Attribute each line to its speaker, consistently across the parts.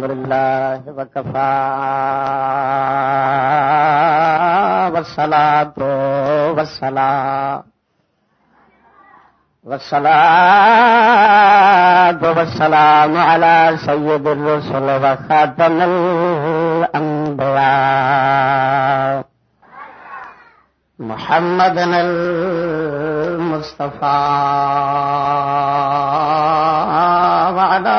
Speaker 1: الحمد لله وكفى والصلاة والسلام والصلاة والسلام على سيد الرسل وخاتم الأنبياء محمد المصطفى وعلى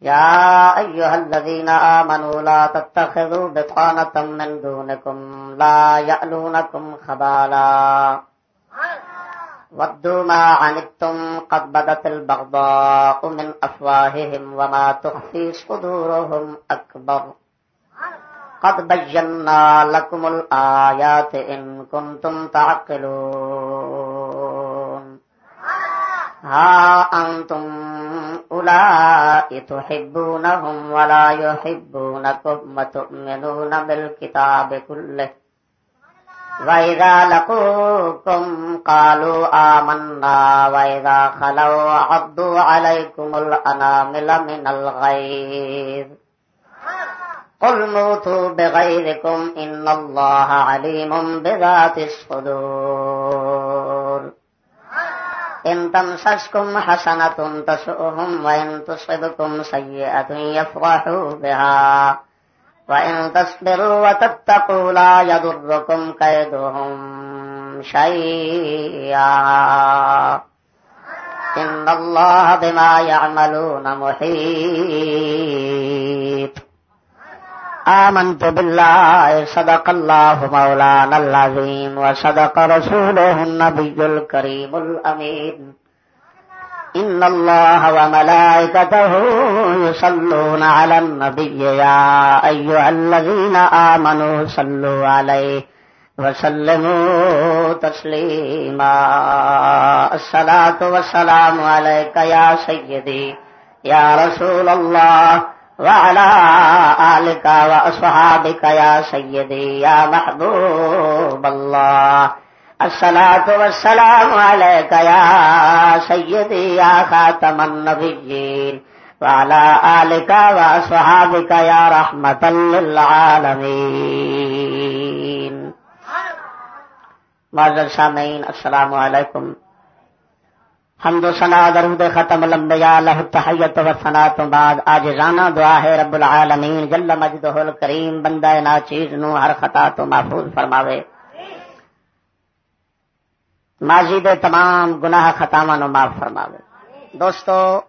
Speaker 1: يا أيها الذين آمنوا لا تتخذوا بطانة من دونكم لا يألونكم خبالا. ودوا ما عنتم قد بدت البغضاء من أفواههم وما تخفي صدورهم أكبر. قد بجنا لكم الآيات إن كنتم تعقلون. ها أنتم أولئك تحبونهم ولا يحبونكم وتؤمنون بالكتاب كله. وإذا لقوكم قالوا آمنا وإذا خلوا عضوا عليكم الأنامل من الغيظ. قل موتوا بغيركم إن الله عليم بذات الصدور. إن تمسسكم حسنة تسؤهم وإن تصبكم سيئة يفرحوا بها. وإن تصبروا وتتقوا لا يضركم كيدهم شيئا. إن الله بما يعملون محيط. آمنت بالله صدق الله مولانا العظيم وصدق رسوله النبي الكريم الأمين إن الله وملائكته يصلون على النبي يا أيها الذين آمنوا صلوا عليه وسلموا تسليما الصلاة والسلام عليك يا سيدي يا رسول الله وعلى آلك وأصحابك يا سيدي يا محبوب الله. الصلاة والسلام عليك يا سيدي يا خاتم النبيين. وعلى آلك وأصحابك يا رحمة للعالمين. معذر سامعين السلام عليكم حمد و سنا درود ختم لمبیا لہ تحیت و سنا تو بعد۔ آج رانا دعا ہے رب العالمین۔ جل مجد کریم بندہ نا چیز نو ہر خطا تو محفوظ فرماوے۔ ماضی دے تمام گناہ خطاوا نو معاف فرماوے۔ دوستو،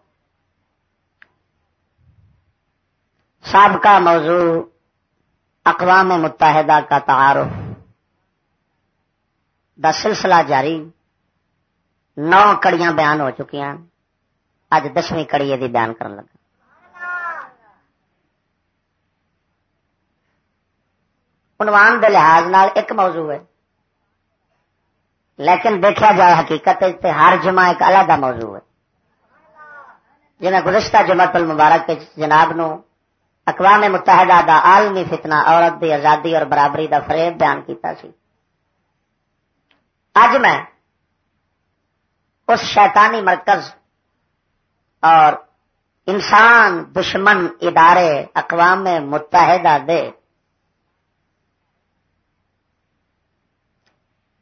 Speaker 1: سابقہ موضوع اقوام متحدہ کا تعارف۔ دا سلسلہ جاری۔ نو کڑیاں بیان ہو چکی ہیں اج دسویں کڑی یہ بیان کرن لگا۔ عنوان دے لحاظ نال ایک موضوع ہے۔ لیکن دیکھا جائے حقیقت ہر جمع ایک علیحدہ موضوع ہے۔ جی گزشتہ جمعت المبارک جناب نو اقوام متحدہ دا عالمی فتنہ عورت دی آزادی اور برابری دا فریب بیان کیتا سی۔ اج میں اس شیطانی مرکز اور انسان دشمن ادارے اقوام متحدہ دے۔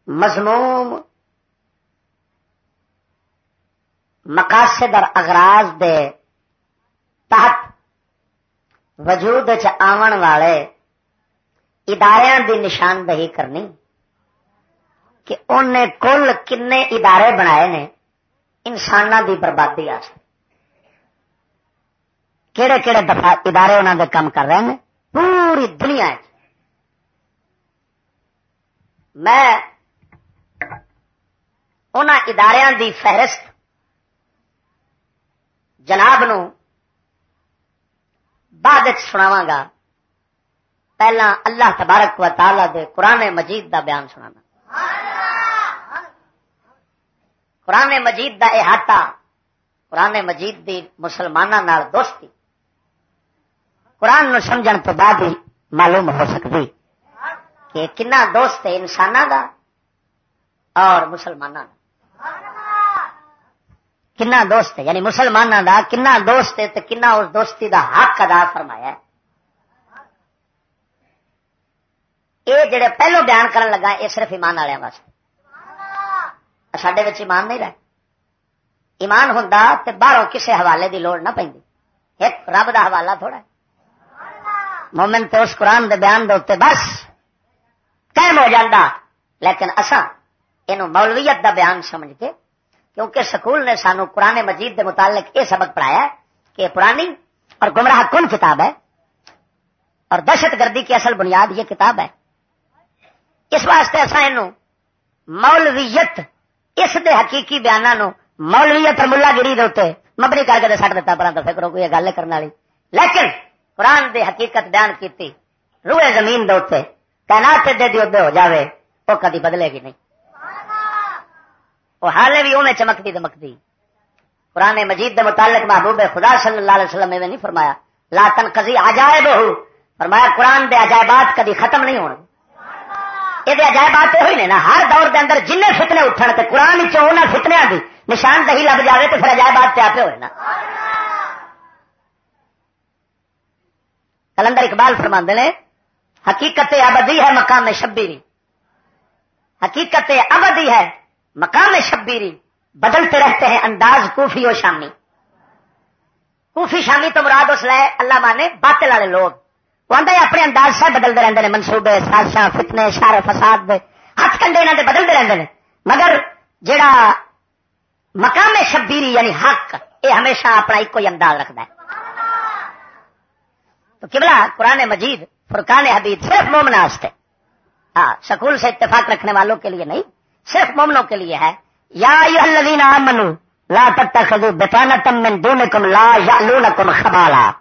Speaker 1: مضموم مقاصد اور اغراض دے تحت وجود آن والے ادارے دی نشاندہی کرنی کہ انہیں کل کن ادارے بنائے نے۔ انسان دی بربادی کہڑے کہڑے دفاع ادارے انہوں دے کام کر رہے ہیں، پوری دنیا میں ان ادارے دی فہرست جناب نو بعد سناوا گا۔
Speaker 2: پہلا اللہ تبارک و تعالی دے قرآن مجید دا بیان سنانا قرآن مجید دا احاطہ قرآن مجید دی مسلمانوں دوستی۔ قرآن نو سمجھن تو بعد ہی معلوم ہو سکتی کہ کنا دوست ہے انسان دا اور مسلمانوں کنا دوست ہے یعنی مسلمانوں دا، کنا دوست ہے تو کنا اس دوستی دا حق ادا فرمایا ہے۔ یہ جڑے پہلو بیان کرن لگا یہ صرف ایمان والوں واسطے۔ سڈے ایمان نہیں رہے ایمان ہوں تو باہروں کسی حوالے دی لوڑ نہ پی ایک رب دا حوالہ تھوڑا ہے مومن تو اس قرآن دے بیان دے اتنے بس قائم ہو جاتا لیکن اصا یہ مولویت دا بیان سمجھ کے کیونکہ سکول نے سانو قرآن مجید دے متعلق یہ سبق پڑھایا کہ پرانی اور گمراہ کون کتاب ہے اور دہشت گردی کی اصل بنیاد یہ کتاب ہے। اس واسطے اصا یہ مولویت اس دے حقیقی بیانہ نو مولویت اور ملا گری دے مبنی کر کے سٹ دیتا پر فکر کوئی گل کرنے والی۔ لیکن قرآن دے حقیقت بیان کیتی، روئے زمین دے اتنے تعینات دے دی ہو جاوے وہ کدی بدلے گی نہیں۔ وہ حالے بھی اوے چمکتی دمکتی قرآن مجید دے متعلق محبوب خدا صلی اللہ علیہ وسلم نہیں فرمایا لاتن کزی عجائب ہو فرمایا قرآن دے عجائبات کدی ختم نہیں ہونے یہ عجائبات ہوئی نے نا، ہر دور دے اندر جن فتنے اٹھن تے قرآن چنا فتنیا دی نشان دہی لگ جائے تو پھر عجائبات پہ آپ ہوئے نا۔ کلندر اقبال فرما نے، حقیقت ابدی ہے مقام شبیری۔ حقیقت ابدی ہے مقام شبیری۔ بدلتے رہتے ہیں انداز کوفی و شامی۔ کوفی شامی تو مراد اس لائے اللہ مانے باطل والے لوگ۔ وہ اپنے انداز سے بدلتے رہتے ہیں منصوبے، سازشاں، فتنے شار فساد دے۔ ہاتھ کنڈے یہاں بدلتے رہتے ہیں مگر جڑا مقام شبیری یعنی حق یہ ہمیشہ اپنا ایک ہی انداز رکھتا ہے۔ تو کبلا قرآن مجید، فرقان حبیب صرف مومنا ہاں سکول سے اتفاق رکھنے والوں کے لیے نہیں، صرف مومنوں کے لیے ہے۔ یا منو لا تتخذوا بطانة من دونكم لا يعلونكم خبالا۔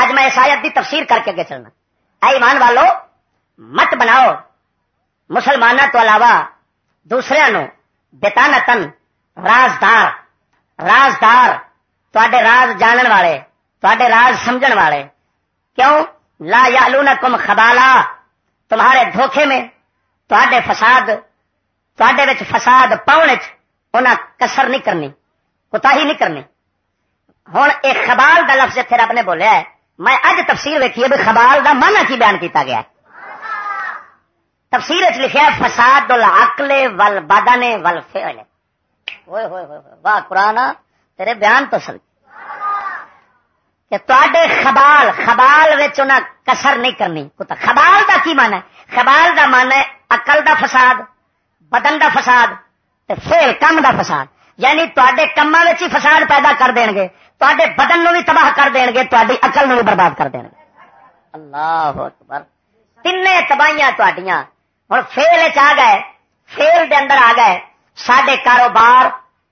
Speaker 2: آج میں اس آیت دی تفسیر کر کے چلنا اے ایمان والو، مت بناؤ۔ مسلمانوں تو علاوہ دوسرے نو بتانتن رازدار رازدار تے راز جانن والے تے راز سمجھن والے۔ کیوں؟ لا یا کم خبالا۔ تمہارے دھوکھے میں تے فساد تے فساد پاؤن انہیں کسر نہیں کرنی کتا ہی نہیں کرنی۔ ہوں ایک خبال کا لفظ اتنے رب نے بولیا ہے۔ میں اج تفسیر ویکھی ہے بھی خبال کا مانا کی بیان کیتا گیا ہے۔ تفسیر لکھا فساد العقل ول بدن ول فعل ہوئے ہوئے ہوئے، واہ قرآن، تیرے بیان تو سر کہ تے خبال خبال کسر نہیں کرنی۔ خبال دا کی من ہے؟ خبال دا من ہے اقل دا فساد، بدن دا فساد فیل کم دا فساد۔ یعنی تے کما ہی فساد پیدا کر دیں گے۔ تے بدن نو بھی تباہ کر دیں گے تاری اقل نو بھی برباد کر دیں گے اللہ اکبر تین تباہیاں تڈیاں ہوں فیل آ گئے فیل دے اندر آ گئے سڈے کاروبار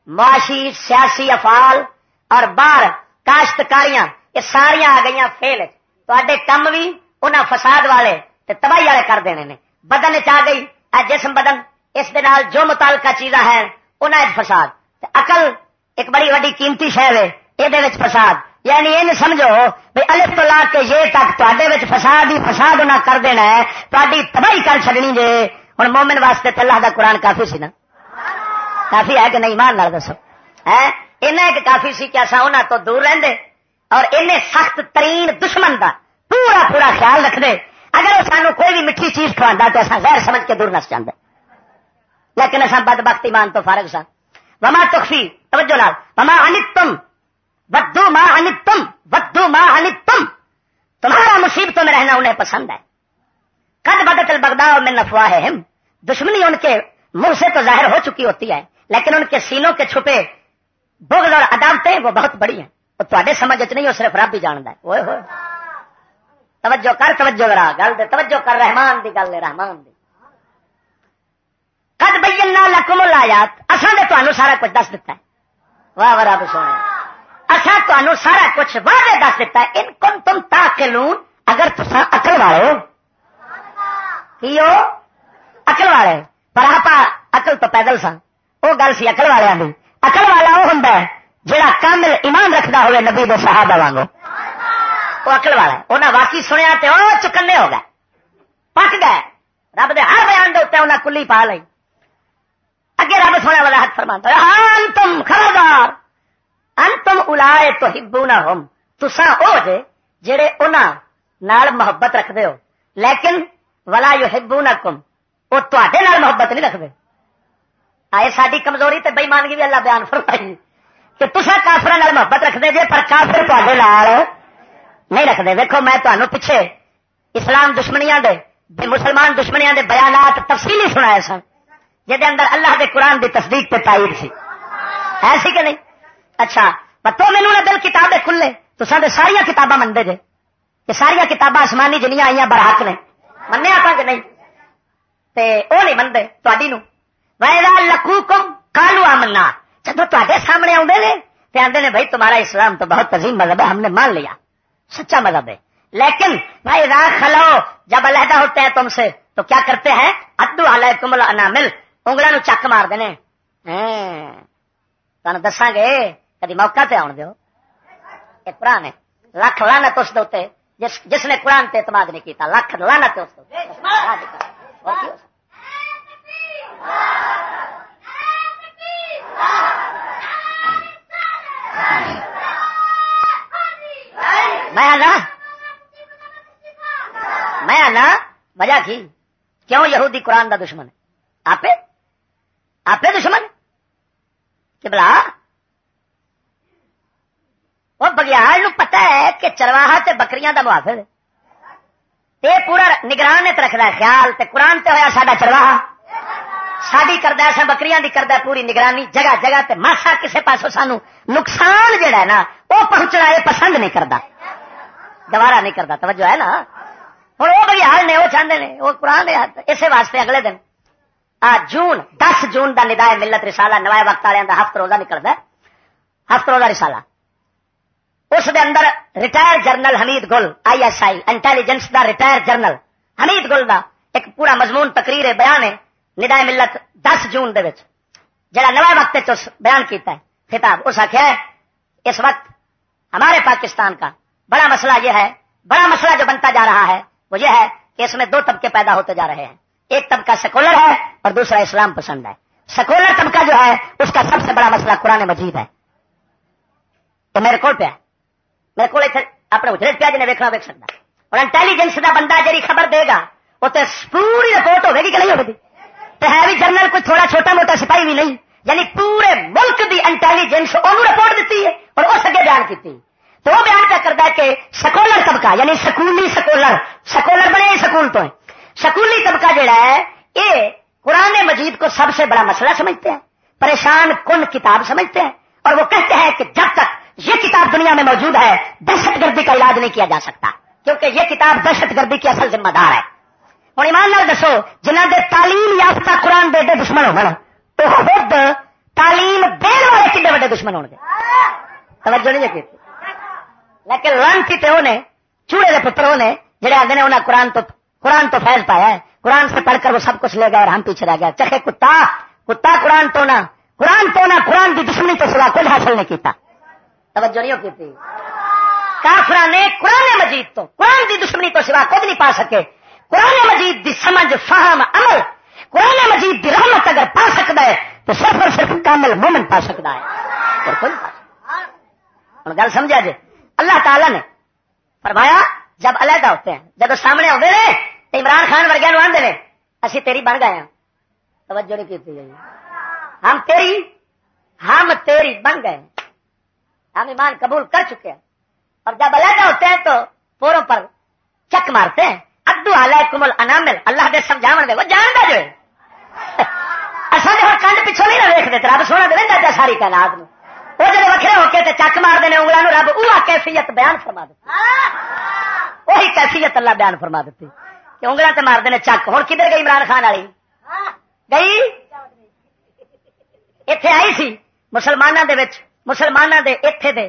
Speaker 2: معاشی سیاسی افال اور باہر کاشتکاریاں یہ ساریا آ گئی فیل تے کم بھی انہیں فساد والے تباہی والے کر دینے نے بدن چ گئی جسم بدن اس دے نال جو متعلقہ چیزاں ہیں انہیں فساد اقل ایک بڑی وڈی قیمتی شہر ہے یہ فساد یعنی یہ سمجھو بھائی الف تو لا کے یہ تک تے فساد ہی فساد نہ کر دینا ہے تاری تباہی کر چڑنی جے ہوں مومن واسطے تو اللہ کا قرآن کافی سی نا کافی ہے کہ نہیں مان لال دسو ہے ایک کافی سی کہ اصا انہوں تو دور رہندے اور ان سخت ترین دشمن دا پورا پورا خیال رکھ دے اگر وہ سانو کوئی بھی میٹھی چیز کھوا تو اصا غیر سمجھ کے دور نس جاندے لیکن اصا بد بختی مان تو فارغ سا وما تخفی توجہ لال وما انتم بدو ماں انتم بدو ماں انتم تمہارا مصیبتوں میں رہنا انہیں پسند ہے۔ قد بدت البغداء میں نفوا ہے ہم دشمنی ان کے منہ سے تو ظاہر ہو چکی ہوتی ہے، لیکن ان کے سینوں کے چھپے بغض اور عدالتیں وہ بہت بڑی ہیں۔ وہ تے سمجھ نہیں، وہ صرف رب ہی جانتا ہے۔ ہوئے ہوئے۔ توجہ کر، توجہ کرا گل دے، توجہ کر، رحمان دی گل رحمان دی۔ کد بینا لکم لایات اصا نے تمہیں سارا کچھ دس دیتا ہے۔ واہ واہ، رب سونے۔ اچھا، اصا تمہیں سارا کچھ واہ دس دیتا ہے۔ ان کن تم تاکلون اگر تصا اقل والے ہو کی ہو؟ اقل والے۔ پر آپ اقل تو پیدل سن وہ گل سی اقل والوں کی اقل والا وہ ہوں جہاں کامل ایمان رکھتا ہوئے نبی دے صحابہ وانگو۔ وہ اقل والا انہیں واقعی سنیا تو وہ چکنے ہو گئے پک گئے رب دے ہر بیان دے اتنے انہیں کلی پا لی اگے رب سونے والا ہاتھ فرما تم خبردار۔ انتم اولائے تو ہبو نہ ہوم تسا او جے جڑے انہاں نال محبت رکھدے ہو۔ لیکن ولا یو ہبو نہ کم وہ تے محبت نہیں رکھتے آئے ساری کمزوری تے بےمانگی بھی اللہ بیان فرمائی۔ کہ تصا کافر محبت رکھتے جے، پر کافر تے نہیں رکھتے دیکھو میں تمہیں پیچھے اسلام دشمنیاں دے دے مسلمان دشمنیاں دے بیانات تفصیلی سنائے سن جہد اندر اللہ دے قرآن دی تصدیق تے تائید سی۔ ایسی کہ نہیں؟ اچھا پتو مینو نہ دل کتابیں کھلے، تو سارے ساریا کتاباں منگے جے۔ کہ ساریا کتاباں آسمانی جنیاں آئی برحق نے۔ منیا آپ کہ نہیں؟ تے او نہیں منگے تھی لکو کم کالو آمنا۔ جب تے سامنے آدھے نے، تے آدھے نے بھائی تمہارا اسلام تو بہت عظیم مذہب ہے، ہم نے مان لیا۔ سچا مذہب ہے۔ لیکن بھائی راہ کھلاؤ جب علیحدہ ہوتے ہیں تم سے، تو کیا کرتے ہیں؟ ادو علیکم الانامل انگلوں چک مار دینے۔ تمہیں دساں گے کدی موقع تے آن دیو؟ یہ قرآن ہے۔ لکھ لانا تو اس دے جس جس نے قرآن تے اعتماد نہیں کیتا لکھ لانا تو اس میں آنا؟ میں آنا؟ وجہ کی؟ کیوں یہودی قرآن دا دشمن ہے؟ آپ؟ آپ دشمن کہ بلا وہ بگیار پتا ہے کہ چرواہا تے بکریاں دا محافظ تے پورا نگران نے رکھتا ہے خیال تے قرآن تے ہویا ساڈا چرواہا ساری کرد ایسا بکریاں دی کرد پوری نگرانی جگہ جگہ تے ماسا کسے پاسوں سانو نقصان جڑا ہے نا وہ پہنچنا یہ پسند نہیں کرتا دوبارہ نہیں کرتا توجہ ہے نا ہوں وہ بگیال نے وہ چاہتے ہیں وہ قرآن اسے واسطے اگلے دن آ جون دس جون کا ندائے ملت رسالہ نوائے وقت والے کا ہفت روزہ نکلتا ہے ہفت روزہ رسالہ اس دے اندر retire general Hamid Gul I S I intelligence the retire general Hamid Gul دا ایک پورا مضمون تقریر بیان ہے ندائے ملت دس جون دے وچ۔ جڑا نوائے وقت بیان کیتا ہے، خطاب اس آخیا ہے، اس وقت ہمارے پاکستان کا بڑا مسئلہ یہ ہے، بڑا مسئلہ جو بنتا جا رہا ہے، وہ یہ ہے کہ اس میں دو طبقے پیدا ہوتے جا رہے ہیں۔ ایک طبقہ سیکولر ہے اور دوسرا اسلام پسند ہے۔ سیکولر طبقہ جو ہے، اس کا سب سے بڑا مسئلہ قرآن مجید ہے۔ تو میرے کو پیا میرے کو اپنے اجرت پیا جنہیں ویکنا ویک سکتا اور انٹیلیجنس کا بندہ جی خبر دے گا، وہ پوری رپورٹ ہوگی کہ نہیں ہوگی تو ہے بھی جنرل کوئی تھوڑا چھوٹا موٹا سپاہی بھی نہیں۔ یعنی پورے ملک کی انٹیلیجنس انہوں رپورٹ دیتی ہے اور اس اگے بیان کی تو وہ بیان کیا کرتا ہے کہ سکولر طبقہ یعنی سکولی سکولر سکولر بنے سکول تو ہے۔ سکولی طبقہ جڑا ہے، یہ قرآن مجید کو سب سے بڑا مسئلہ سمجھتے ہیں۔ پریشان کن کتاب سمجھتے ہیں۔ اور وہ کہتے ہیں کہ جب تک یہ کتاب دنیا میں موجود ہے، دہشت گردی کا علاج نہیں کیا جا سکتا، کیونکہ یہ کتاب دہشت گردی کی اصل ذمہ دار ہے۔ اور ایمان نال دسو جنہ دے تعلیم یافتہ قرآن دے دے دشمن ہو تو خود تعلیم دین والے کتنے بڑے دشمن ہو گے توجہ نہیں کی لیکن لانتی تے نے، چوڑے کے پتروں نے، جڑے آدھے انہیں قرآن تو قرآن تو فیض پایا ہے۔ قرآن سے پڑھ کر وہ سب کچھ لے گیا اور ہم پیچھے رہ گیا۔ چکے کتا کتا قرآن تو نہ، قرآن تو نہ، قرآن کی دشمنی تو سوا کچھ حاصل نہیں کیتا۔ توجہ نہیں کی تھی کافر نے قرآن مجید تو، قرآن کی دشمنی تو سوا کچھ نہیں پا سکے۔ قرآن مجید دی سمجھ، فہم، عمل۔ قرآن مجید دی رحمت اگر پا سکتا ہے، تو صرف اور صرف کامل مومن پا سکتا ہے۔ اور کوئی پا سکتا گل سمجھا جی؟ اللہ تعالی نے فرمایا، جب علیحدہ ہوتے ہیں، جب سامنے آتے ہیں تو عمران خان ورگیا نو آدھے اسی تیری بن گئے ہیں۔ توجہ نہیں کی جی۔ ہم تیری ہم تیری بن گئے ہم ایمان قبول کر چکے ہیں۔ اور جب علیحدہ ہوتے ہیں تو پوروں پر چک مارتے ہیں۔ ادو علیہ کمل انامل اللہ دے سمجھا دے، وہ جانتا جو ہے۔ اصل کنڈ پچھو نہیں نہ ویک دیتے رب سونا دے دا ساری تعداد وہ جب وکرے ہو کے چک مار دے انگلوں رب وہ کیفیت بیان فرما دے۔ وہی کیفیت اللہ بیان فرما دیتی۔ کہ انگلوں سے مار دینے، چک۔ ہوں کدھر گئی عمران خان والی؟ گئی؟ اتے آئی سی مسلمانوں دے مسلمانوں دے اتے دے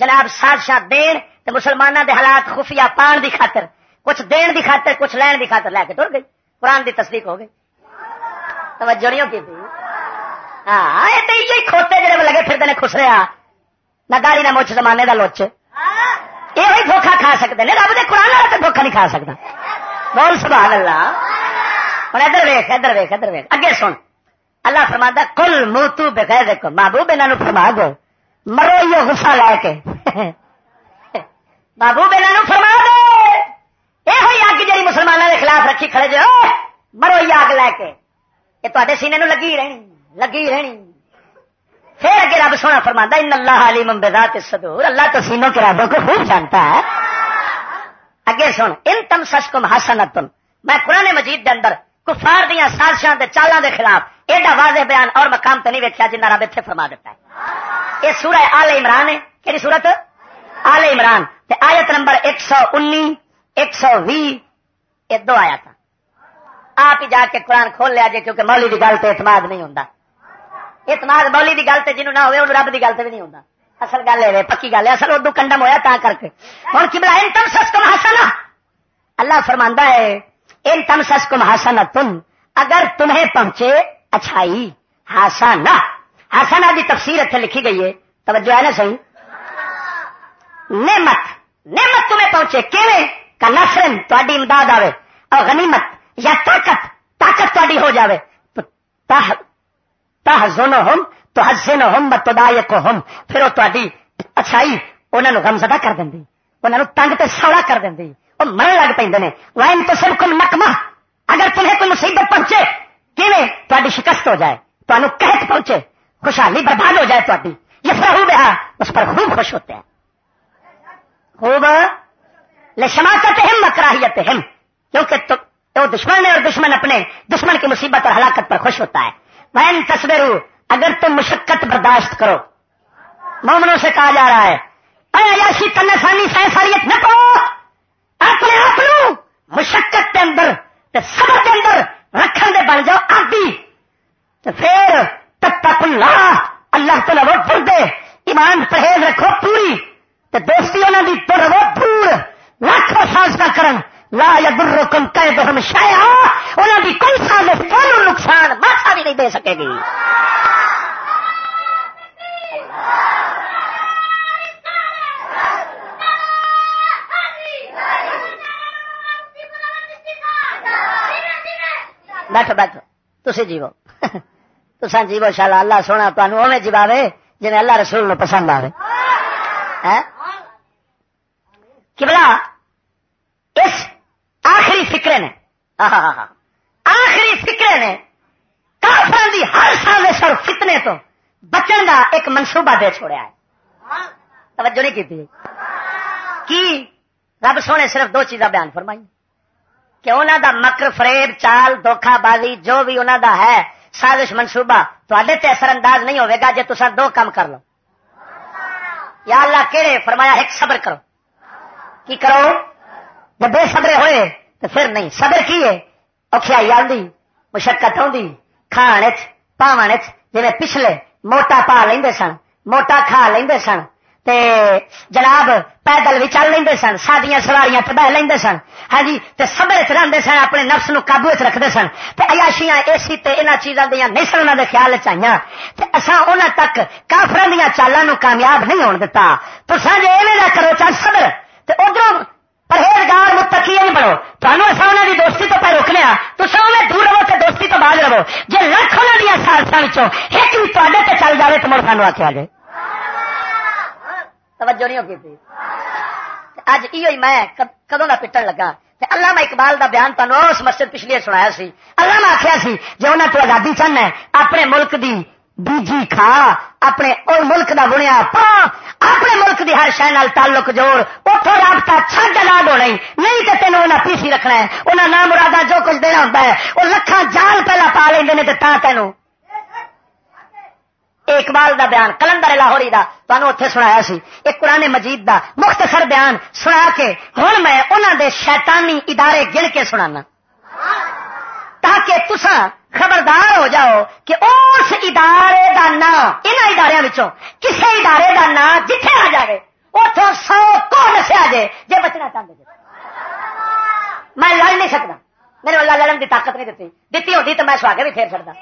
Speaker 2: جناب سازشاں دین تے مسلمانوں دے حالات خفیہ پان دی خاطر، کچھ دین دی خاطر، کچھ لین دی خاطر لے کے ٹر گئی۔ قرآن دی تصدیق ہو گئی۔ توجہ نہیں ہوتی ہاں یہ کھوتے جڑے لگے پھر نے خسرے آ۔ نہ داری نہ مچھ زمانے دا لوچ یہ دھوکھا کھا سکتے ہیں رب دے قرآن والا تو دھوکھا نہیں کھا سکتا۔ بول سبحان اللہ۔ ہوں ادھر ویخ ادھر ویخ ادھر ویخ اگے سن۔ اللہ فرما کل منہ تو بغیر دیکھو محبوب انہوں فرما دو مرو یہ غصہ لے کے۔ محبوب انہوں فرما دو یہ ہوئی اگ جی مسلمانوں کے خلاف رکھی کھڑے جو مرو یہ اگ لے کے۔ یہ تے سینے نو لگی رہنی لگی رہنی۔ پھر اگے رب سونا فرما ان اللہ علی ممباد صدور اللہ تو سینوں کے ربوں کو خوب جانتا ہے۔ اگے سن، ان تم سچ کم ہاسن تم میں قرآن مجید کے اندر کفار دیا سازشاں چالوں کے خلاف ایڈا واضح بیان اور مقام تو نہیں ویکیا جنہ رب اتنے فرما دیتا ہے۔ یہ سورہ آل عمران ہے۔ کہ سورت؟ آل عمران۔ تے آیت نمبر ایک سو انی ایک سو بھی یہ دو آیا تھا آپ ہی جا کے قرآن کھول لیا جی کیونکہ مولی کی گل تو اعتماد نہیں ہوتا اعتماد مولی کی گل تو جنوب نہ ہوئے، انہوں رب کی گل تو بھی نہیں ہوتا اصل گل ہے، پکی گل ہے، اصل ادو کنڈم ہوا تا کر کے۔ ہوں کی ان تم سس کم ہاسنا اللہ فرماندہ ہے ان تم سس کم ہاسنا تم اگر تمہیں پہنچے اچھائی ہاسانا ہاسانا کی تفسیر اتنے لکھی گئی ہے۔ توجہ ہے نا صحیح؟ نعمت نعمت تمہیں پہنچے۔ کیویں؟ کا نسرن تاری امداد آئے اور غنیمت یا طاقت طاقت تاری ہو جاوے۔ تو تہ زونو ہم تو حسن ہم بتدا کو ہم پھر وہ تاری اچھائی انہوں نے غمزدہ کر دیں انہوں نے تنگ تے سوڑا کر دیں وہ مرن لگ پہ وائن تو سب کم نکما اگر تمہیں کوئی مصیبت پہنچے، کیویں؟ تاری شکست ہو جائے۔ تمہیں قحط پہنچے۔ خوشحالی برباد ہو جائے تاری یہ فرو بہا، اس پر خوب خوش ہوتے ہیں۔ خوب لشماکت ہم مکراہیت ہم کیونکہ تو دشمن ہے اور دشمن اپنے دشمن کی مصیبت اور ہلاکت پر خوش ہوتا ہے۔ میں تصویر اگر تم مشقت برداشت کرو۔ مومنوں سے کہا جا رہا ہے، اے ایاشی تنسانی سائنساریت نہ کرو۔ اپنے آپ مشقت کے اندر صبر کے اندر رکھن دے بن جاؤ آدھی تو پھر تک اللہ اللہ تعالیٰ وہ پور دے، ایمان پرہیز رکھو پوری۔ تو دوستی انہوں کی تو رو دور لاکھوں ساز کا کرن۔ لا یا در کم کہ ہم شایا انہوں کی کوئی سال فور نقصان ماسا بھی نہیں دے سکے گی۔ بیٹھو بیٹھو تھی جیو۔ تسا جیو شالا اللہ سونا تمہیں اوے جیواوے جی اللہ رسول نو پسند آئے کبلا اس آخری فکرے نے آخری فکرے نے کافر دی ہر سازش اور فتنے تو بچن کا ایک منصوبہ دے چھوڑیا ہے توجہ نہیں کی کی رب سونے صرف دو چیزاں بیان فرمائی کہ انہوں دا مکر فریب چال دھوکھا بازی جو بھی انہوں دا ہے سازش منصوبہ تے اثر انداز نہیں ہوئے گا جی تصا دو کام کر لو۔ یا اللہ کہڑے فرمایا، ایک صبر کرو۔ کی کرو؟ جب بے صبرے ہوئے تو پھر نہیں۔ صبر کی ہے؟ اوکھائی آدھی مشقت آدھی کھان پاون جی پچھلے موٹا پا لے سن، موٹا کھا لے سن تے جناب پیدل بھی چل لیں سن، سادیاں سواریاں تو بہ لیں سن۔ ہاں جی تے صبر چ رہتے سن، اپنے نفس نو قابو چ رکھتے سن۔ تے عیاشیاں اسی تے انہاں چیزاں دیا نہیں سن انہاں دے خیال چاہیے تے اساں انہاں تک کافراں دیاں چالاں نو کامیاب نہیں ہون دتا۔ تساں جے ایویں نہ کرو، چل صبر۔ تے ادھر پرہیزگار متقی نہیں بڑو تمہیں اصا انہوں کی دوستی تو پہ روکنے تو سو دور رہو تو دوستی تو بعد رہو۔ جی لکھ انہوں دیا سالسوں ایک بھی تے چل جائے تو مڑ سانو آخیا جائے۔ توجہ نہیں ہوگی تھی۔ اج یہ میں کدو کا پٹن لگا؟ اللہ میں اقبال دا بیان تمہیں اس مسجد پچھلی سنایا سی۔ اللہ میں آخیا سی جی انہیں تو آزادی چاہنا ہے، اپنے ملک دی بیجی کھا، اپنے اور ملک دا بنیا پا، اپنے ملک دی ہر شہ تعلق جوڑ اتوں رابطہ چھڈ آزاد ہونا نہیں تو تینوں انہیں پیسی رکھنا ہے۔ انہیں نام مرادہ جو کچھ دینا ہوتا ہے، وہ لکھان جال پہلا پا لیں تو تینوں۔ اقبال دا بیان، کلندر لاہوری دا تمہیں اتنے سنایا سی۔ ایک قرآن مجید دا مختصر بیان سنا کے ہوں میں انہوں دے شیطانی ادارے گن کے سنانا۔ تاکہ تسا خبردار ہو جاؤ کہ اس ادارے دا نام ان ادارے کسے ادارے دا نام جتھے آ جائے اتوں سو کو نسیا جے جے بچنا چاہتے جی میں لڑ نہیں سکتا میرے والا لڑن کی طاقت نہیں دیتی دیتی ہوتی تو میں سواگے بھی پھیر چڑتا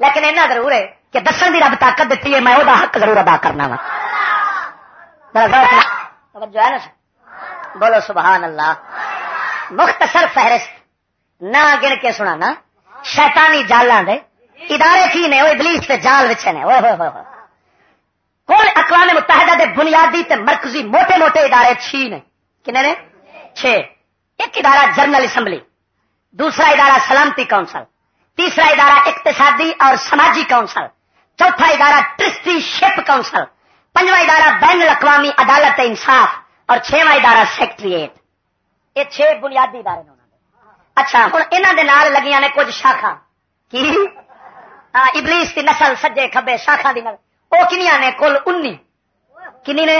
Speaker 2: لیکن ایسا ضرور ہے کہ دسن کی رب طاقت دیتی ہے، میں وہ حق ضرور ادا کرنا وا۔ بولو سبحان اللہ۔ مختصر فہرست۔ نہ گن کے سنا نا شیطانی جالاں دے۔ ادارے کی نے وہ ابلیس تے جال وچے نے۔ کون اقوام متحدہ دے بنیادی تے مرکزی موٹے موٹے ادارے چھ نے۔ کنے نے؟ چھ۔ ایک ادارہ جنرل اسمبلی، دوسرا ادارہ سلامتی کونسل، تیسرا ادارہ اقتصادی اور سماجی کونسل۔ چوتھا ادارہ ٹرسٹی شپ کونسل، پنجواں ادارہ بین الاقوامی عدالت انصاف، اور چھواں ادارہ سیکٹریٹ۔ یہ چھ بنیادی ادارے اچھا ہوں یہاں لگیاں نے کچھ شاخا۔ کی؟ ہاں، ابلیس کی نسل سجے کبے شاخا دی وہ کنیا نے؟ کل انی کنی نے؟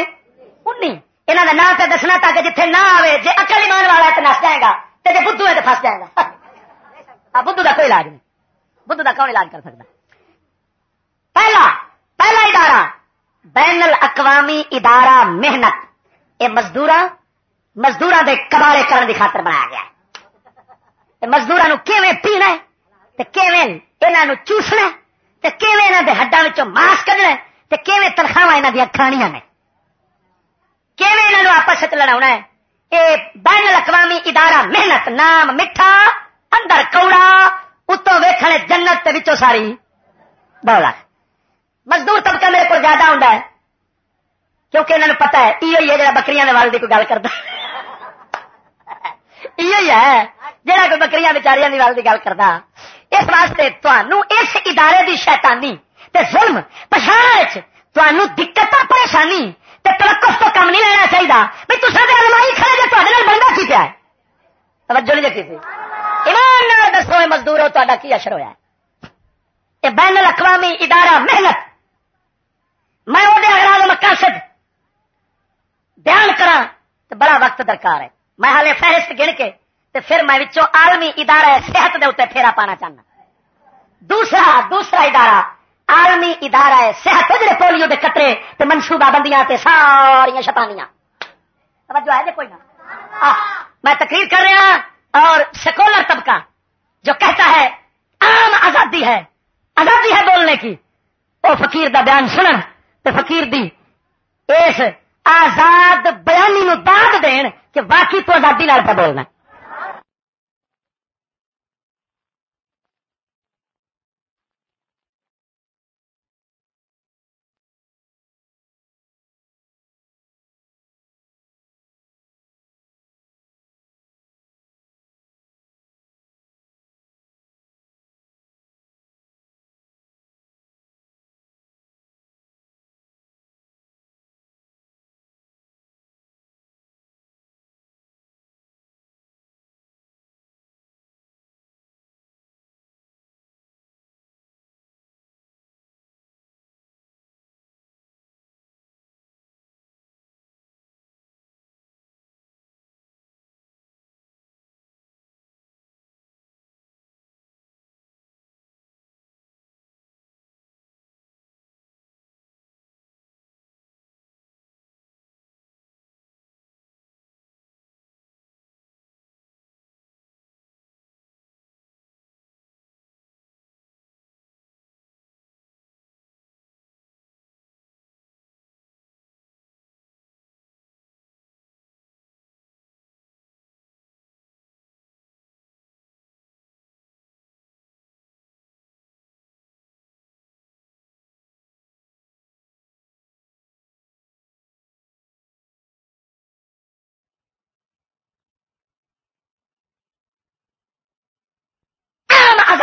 Speaker 2: انی یہاں کا نام پہ دسنا تاکہ جتنے نہ آئے جی اکل ایمان والا تو نس جائے گا تو جی بدھو ہے تو فس جائے گا۔ بدھو کا کوئی علاج نہیں۔ بدھو کا کون علاج کر سکتا پہلا پہلا ادارہ، بین الاقوامی ادارہ محنت۔ یہ مزدور مزدور کے کباڑے کرنے کی خاطر بنایا گیا مزدور پینا یہاں چوسنا یہاں ہڈا ماس کھنا تنخواہ یہاں دیا کھانیاں نے؟ یہاں آپس لڑا ہے؟ یہ بین الاقوامی ادارہ محنت، نام میٹھا، اندر کوڑا، اتوں ویخنے جنت ساری بولا مزدور طبقہ میرے کو زیادہ ہوں کیونکہ انہوں نے پتا ہے یہ ہے جا بکری والے کی گل کرتا یہ ہے جہاں کوئی بکری بچاریاں والے کی گل کرتا اس واسطے اس ادارے کی شیتانی ظلم پچھاڑ دقت پریشانی تلقف تو کم نہیں لینا چاہیے بھائی تصا المائی کھڑے جی تے بننا کی پیا توجہ نہیں دیکھی ایمان دسو مزدور ہو تا کی اشر ہوا یہ بین الاقوامی ادارہ محنت میں وہ اگرال مقاصد بیان کرا تو بڑا وقت درکار ہے۔ میں ہالے فہرست گن کے تو پھر میں عالمی ادارہ صحت دے اتنے پھیرا پانا چاہنا۔ دوسرا دوسرا ادارہ عالمی ادارہ ہے صحت جڑے پولیو دے قطرے تے منصوبہ بندیاں تے ساریا شتانیاں۔ توجہ ہے جی کوئی نہ۔ میں تقریر کر رہا اور سیکولر طبقہ جو کہتا ہے، عام آزادی ہے آزادی ہے بولنے کی۔ وہ فقیر دا بیان سنن۔ تے فقیر دی اس آزاد بیانی نو داد دین کہ واقعی تو آزادی لال پہ بولنا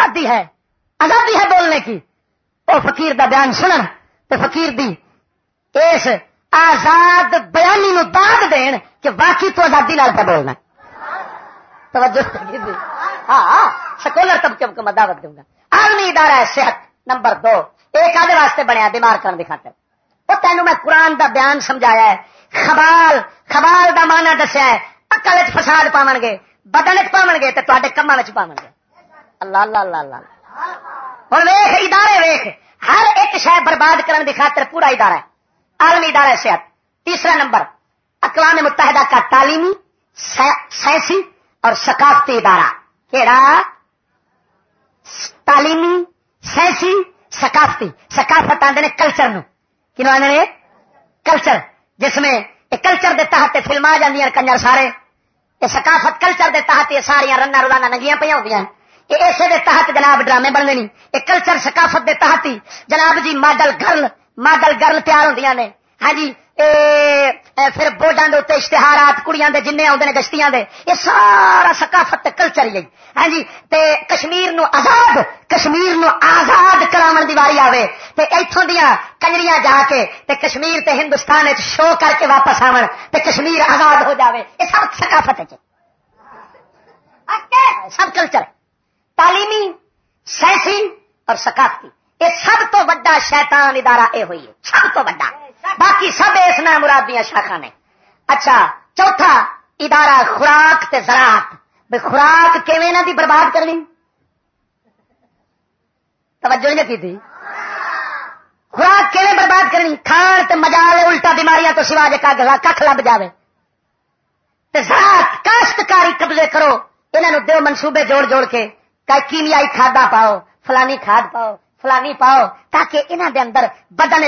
Speaker 2: آزادی ہے آزادی ہے بولنے کی۔ وہ فقیر دا بیان سنن تو فقیر دی اس آزاد بیانی نو داد دین کہ باقی تو آزادی نال پہ بولنا توجہ ہاں،, ہاں سکولر طبقے کو میں دعوت دوں گا۔ عالمی ادارہ ہے صحت نمبر دو۔ ایک آدھے واسطے بنیا بیمار کرنے کی خاطر۔ وہ تینوں میں قرآن دا بیان سمجھایا ہے۔ خبال خبال دا مانا دسیا ہے۔ اکل فساد پاون گے، بدن چ پاون گے تو تے کما پاون گے۔ اللہ اللہ اللہ اللہ ہوں ویخ، ادارے ویخ. ہر ایک شہ برباد کرنے کی خاطر پورا ادارہ ہے. عالمی ادارہ صحت. تیسرا نمبر، اقوام متحدہ کا تعلیمی سائنسی اور ثقافتی ادارہ. کہڑا تعلیمی، سائنسی، ثقافتی. ثقافت آدھے کلچر نو. کنو آدھے کلچر. جس میں کلچر دے تحت فلم آ جی کنجر سارے. یہ ثقافت کلچر دے تحت یہ ساریا رنگ روزانہ ننگیاں پہ ہوں یہ اسے دے تحت جناب ڈرامے بننے نہیں یہ کلچر ثقافت دے تحت ہی جناب جی ماڈل گرل ماڈل گرل تیار ہوں نے۔ ہاں جی پھر بورڈوں کے اتنے اشتہارات، کڑیاں دے جن آدھے گشتیاں دے، یہ سارا ثقافت کلچر ہی ہاں جی تے کشمیر نو آزاد، کشمیر نو آزاد کراو دی واری آوے۔ تے ایتھوں دیا کنجریاں جا کے، تے کشمیر تے ہندوستان شو کر کے واپس آون، تے کشمیر آزاد ہو جاوے۔ یہ سب ثقافت ہے جی۔ سب کلچر تعلیمی، سائنسی اور ثقافتی۔ یہ سب تو بڑا شیطان ادارہ اے ہوئی ہے۔ سب تو بڑا باقی سب اس نام مرادیاں شاخا نے۔ اچھا چوتھا ادارہ خوراک تے زراعت۔ بھائی خوراک کیویں دی برباد کرنی توجہ نہیں کی تھی؟ خوراک کیویں برباد کرنی کھان تے مجال الٹا بیماریاں تو سوا جا کھ لب جائے زراعت کاشتکاری قبضے کرو۔ انہوں دو منصوبے جوڑ جوڑ کے۔ کیمیائی کھادا پاؤ، فلانی کھاد پاؤ، فلانی پاؤ، تاکہ انہوں دے اندر بدن